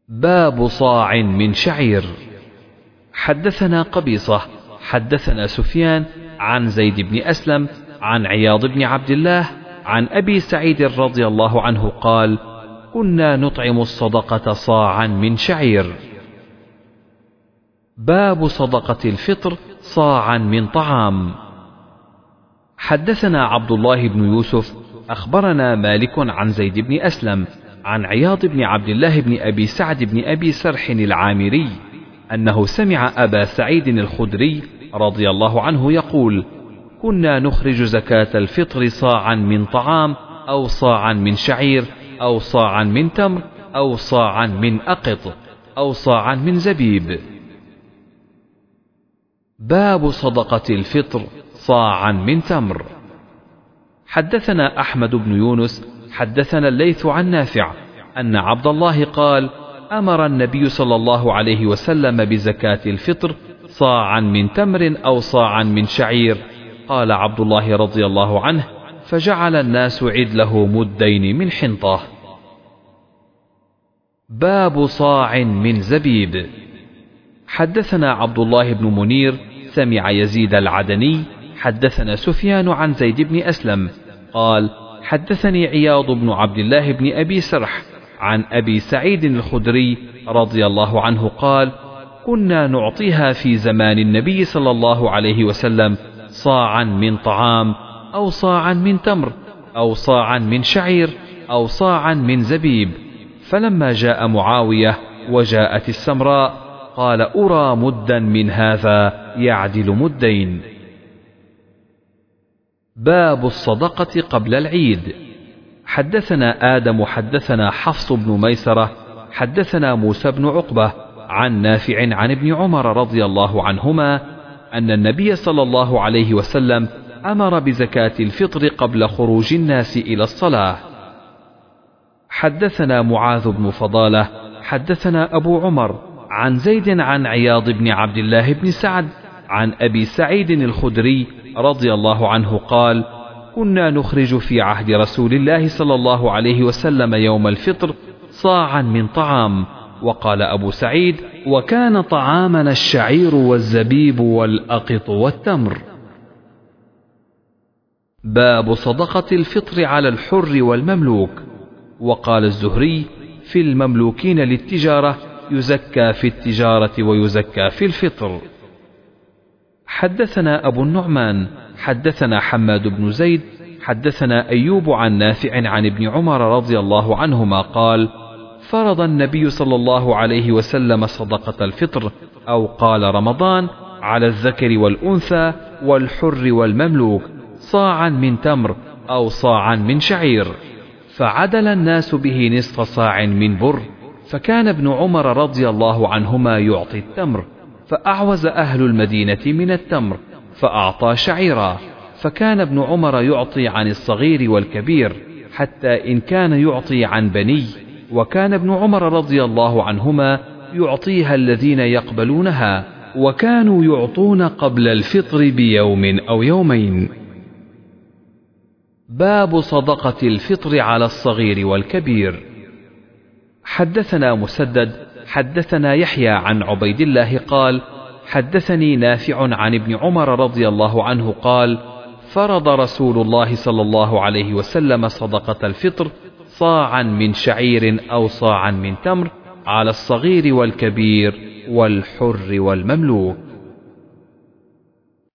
باب صاع من شعير. حدثنا قبيصة حدثنا سفيان عن زيد بن أسلم عن عياض بن عبد الله عن أبي سعيد رضي الله عنه قال كنا نطعم الصدقة صاعا من شعير. باب صدقة الفطر صاعا من طعام. حدثنا عبد الله بن يوسف أخبرنا مالك عن زيد بن أسلم عن عياض بن عبد الله بن أبي سعد بن أبي سرح العامري أنه سمع أبا سعيد الخدري رضي الله عنه يقول كنا نخرج زكاة الفطر صاعا من طعام أو صاعا من شعير أو صاعا من تمر أو صاعا من أقط أو صاعا من زبيب. باب صدقة الفطر صاعا من تمر. حدثنا أحمد بن يونس حدثنا الليث عن نافع أن عبد الله قال أمر النبي صلى الله عليه وسلم بزكاة الفطر صاعا من تمر أو صاعا من شعير. قال عبد الله رضي الله عنه فجعل الناس عدله مدين من حنطة. باب صاع من زبيب. حدثنا عبد الله بن منير سمع يزيد العدني حدثنا سفيان عن زيد بن أسلم قال حدثني عياض بن عبد الله بن أبي سرح عن أبي سعيد الخدري رضي الله عنه قال كنا نعطيها في زمان النبي صلى الله عليه وسلم صاعا من طعام أو صاعا من تمر أو صاعا من شعير أو صاعا من زبيب. فلما جاء معاوية وجاءت السمراء قال أرى مدا من هذا يعدل مدين. باب الصدقة قبل العيد. حدثنا آدم حدثنا حفص بن ميسرة حدثنا موسى بن عقبة عن نافع عن ابن عمر رضي الله عنهما أن النبي صلى الله عليه وسلم أمر بزكاة الفطر قبل خروج الناس إلى الصلاة. حدثنا معاذ بن فضالة حدثنا أبو عمر عن زيد عن عياض بن عبد الله بن سعد عن أبي سعيد الخدري رضي الله عنه قال كنا نخرج في عهد رسول الله صلى الله عليه وسلم يوم الفطر صاعا من طعام وقال أبو سعيد وكان طعامنا الشعير والزبيب والأقط والتمر. باب صدقة الفطر على الحر والمملوك. وقال الزهري في المملوكين للتجارة يزكى في التجارة ويزكى في الفطر. حدثنا أبو النعمان حدثنا حماد بن زيد حدثنا أيوب عن نافع عن ابن عمر رضي الله عنهما قال فرض النبي صلى الله عليه وسلم صدقة الفطر أو قال رمضان على الذكر والأنثى والحر والمملوك. صاعا من تمر أو صاعا من شعير. فعدل الناس به نصف صاع من بر. فكان ابن عمر رضي الله عنهما يعطي التمر. فأعوز أهل المدينة من التمر. فأعطى شعيرا. فكان ابن عمر يعطي عن الصغير والكبير. حتى إن كان يعطي عن بني. وكان ابن عمر رضي الله عنهما يعطيها الذين يقبلونها. وكانوا يعطون قبل الفطر بيوم أو يومين. باب صدقة الفطر على الصغير والكبير. حدثنا مسدد حدثنا يحيى عن عبيد الله قال حدثني نافع عن ابن عمر رضي الله عنه قال فرض رسول الله صلى الله عليه وسلم صدقة الفطر صاعا من شعير أو صاعا من تمر على الصغير والكبير والحر والمملوك.